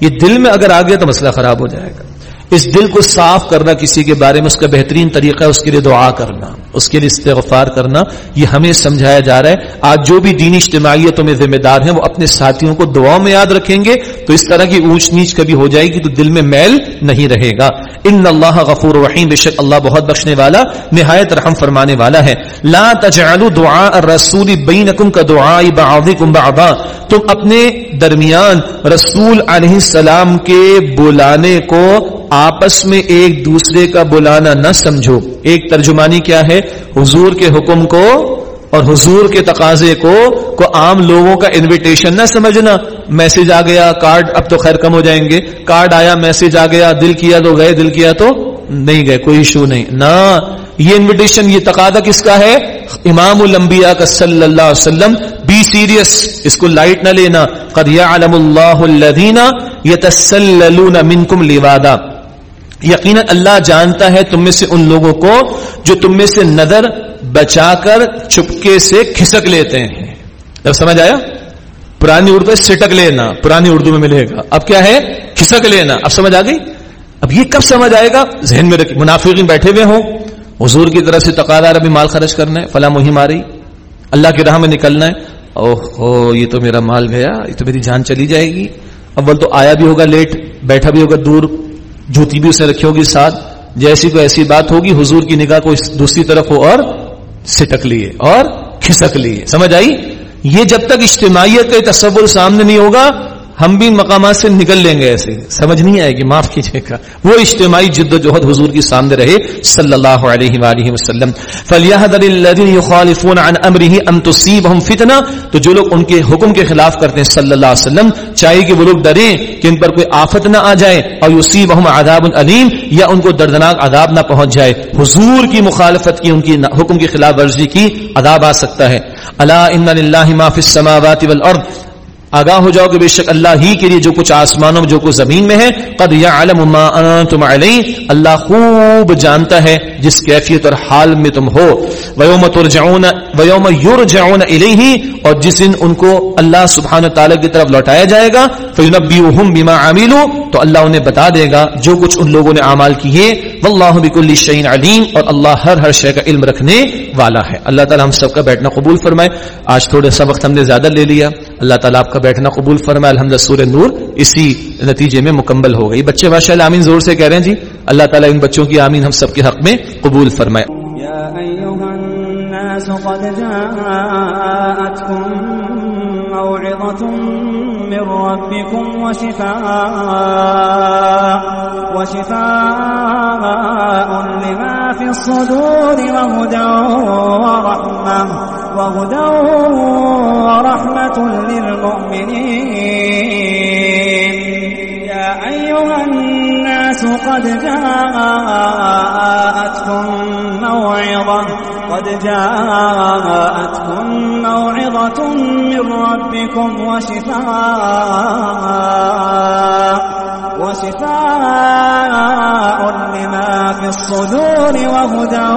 B: یہ دل میں اگر آ گیا تو مسئلہ خراب ہو جائے گا۔ اس دل کو صاف کرنا کسی کے بارے میں اس کا بہترین طریقہ ہے، اس کے لیے دعا کرنا، اس کے لیے استغفار کرنا، یہ ہمیں سمجھایا جا رہا ہے۔ آج جو بھی دینی اجتماعیتوں میں ذمہ دار ہیں، وہ اپنے ساتھیوں کو دعا میں یاد رکھیں گے۔ تو اس طرح کی اونچ نیچ کبھی ہو جائے گی تو دل میں میل نہیں رہے گا۔ ان اللہ غفور رحیم، بے شک اللہ بہت بخشنے والا، نہایت رحم فرمانے والا ہے۔ لا تجعلوا دعاء الرسول بینکم کا دعاء بعضکم بعضا۔ تم اپنے درمیان رسول علیہ السلام کے بلانے کو آپس میں ایک دوسرے کا بلانا نہ سمجھو۔ ایک ترجمانی کیا ہے؟ حضور کے حکم کو اور حضور کے تقاضے کو کو عام لوگوں کا انویٹیشن نہ سمجھنا۔ میسج آ گیا کارڈ اب تو خیر کم ہو جائیں گے۔ کارڈ آیا میسج آ گیا، دل کیا تو گئے، دل کیا تو نہیں گئے، کوئی ایشو نہیں۔ نہ، یہ انویٹیشن یہ تقاضا کس کا ہے؟ امام الانبیاء کا صلی اللہ علیہ وسلم۔ بی سیریس اس کو لائٹ نہ لینا۔ قد یعلم اللہ الذین یتسللون منکم لوادا۔ یقینا اللہ جانتا ہے تم میں سے ان لوگوں کو جو تم میں سے نظر بچا کر چپکے سے کھسک لیتے ہیں۔ جب سمجھ آیا؟ پرانی اردو سٹک لینا، پرانی اردو میں ملے گا۔ اب کیا ہے؟ کھسک لینا۔ اب سمجھ آ گئی؟ اب یہ کب سمجھ آئے گا؟ ذہن میں رکھے منافقین بیٹھے ہوئے ہوں۔ حضور کی طرف سے تقاضا ابھی مال خرچ کرنا ہے، فلاں مہم آ رہی۔ اللہ کی راہ میں نکلنا ہے۔ او ہو یہ تو میرا مال گیا، یہ تو میری جان چلی جائے گی۔ اول تو آیا بھی ہوگا لیٹ، بیٹھا بھی ہوگا دور۔ جوتی بھی اسے رکھی ہوگی ساتھ، جیسی کو ایسی بات ہوگی، حضور کی نگاہ کو دوسری طرف ہو اور سٹک لیے اور کھسک لیے۔ سمجھ آئی؟ یہ جب تک اجتماعیت کا تصور سامنے نہیں ہوگا ہم بھی مقامات سے نکل لیں گے ایسے۔ سمجھ نہیں آئے گی، معاف کیجیے گا۔ وہ اجتماعی جد و جہد حضور کی سامنے رہے۔ صلی اللہ علیہ وآلہ وسلم۔ فَلْيَحْذَرِ الَّذِينَ يُخَالِفُونَ عَنْ أَمْرِهِ أَن تُصِيبَهُمْ فِتْنَةٌ۔ تو جو لوگ ان کے حکم کے خلاف کرتے ہیں صلی اللہ علیہ وسلم چاہیے کہ وہ لوگ ڈریں کہ ان پر کوئی آفت نہ آ جائے اور يُصِيبَهُمْ عَذَابٌ علیم، یا ان کو دردناک عذاب نہ پہنچ جائے۔ حضور کی مخالفت کی، ان کی حکم کی خلاف ورزی کی عذاب آ سکتا ہے۔ الا ان للہ ما فی السماوات والارض آگاہ ہو جاؤ کہ بے شک اللہ ہی کے لیے جو کچھ آسمانوں میں، جو کچھ زمین میں ہے، قد یعلم ما انتم علی اللہ خوب جانتا ہے جس کیفیت اور حال میں تم ہو۔ ویوم ترجعون ویوم یرجعون الیہ اور جس دن ان کو اللہ سبحانہ تعالی کی طرف لوٹایا جائے گا فینبئہم بما عملوا۔ تو اللہ انہیں بتا دے گا جو کچھ ان لوگوں نے اعمال کیے۔ واللہ بكل شیء علیم اور اللہ ہر ہر شے کا علم رکھنے والا ہے۔ اللہ تعالی ہم سب کا بیٹھنا قبول فرمائے۔ آج تھوڑے سا وقت ہم نے زیادہ لے لیا۔ اللہ تعالیٰ آپ کا بیٹھنا قبول فرمائے الحمد سور نور اسی نتیجے میں مکمل ہو گئی۔ بچے ماشاء اللہ آمین زور سے کہہ رہے ہیں جی۔ اللہ تعالیٰ ان بچوں کی آمین ہم سب کے حق میں قبول فرمائے۔
C: يا الناس قد جاءتكم موعظة من ربكم وشفاء وشفاء لما في الصدور وهدى ورحمة وهدى ورحمة للمؤمنين يا أيها الناس قد جاءتكم موعظة قد جاءتكم موعظة من ربكم وشفاء وشفاء لما في الصدور وهدى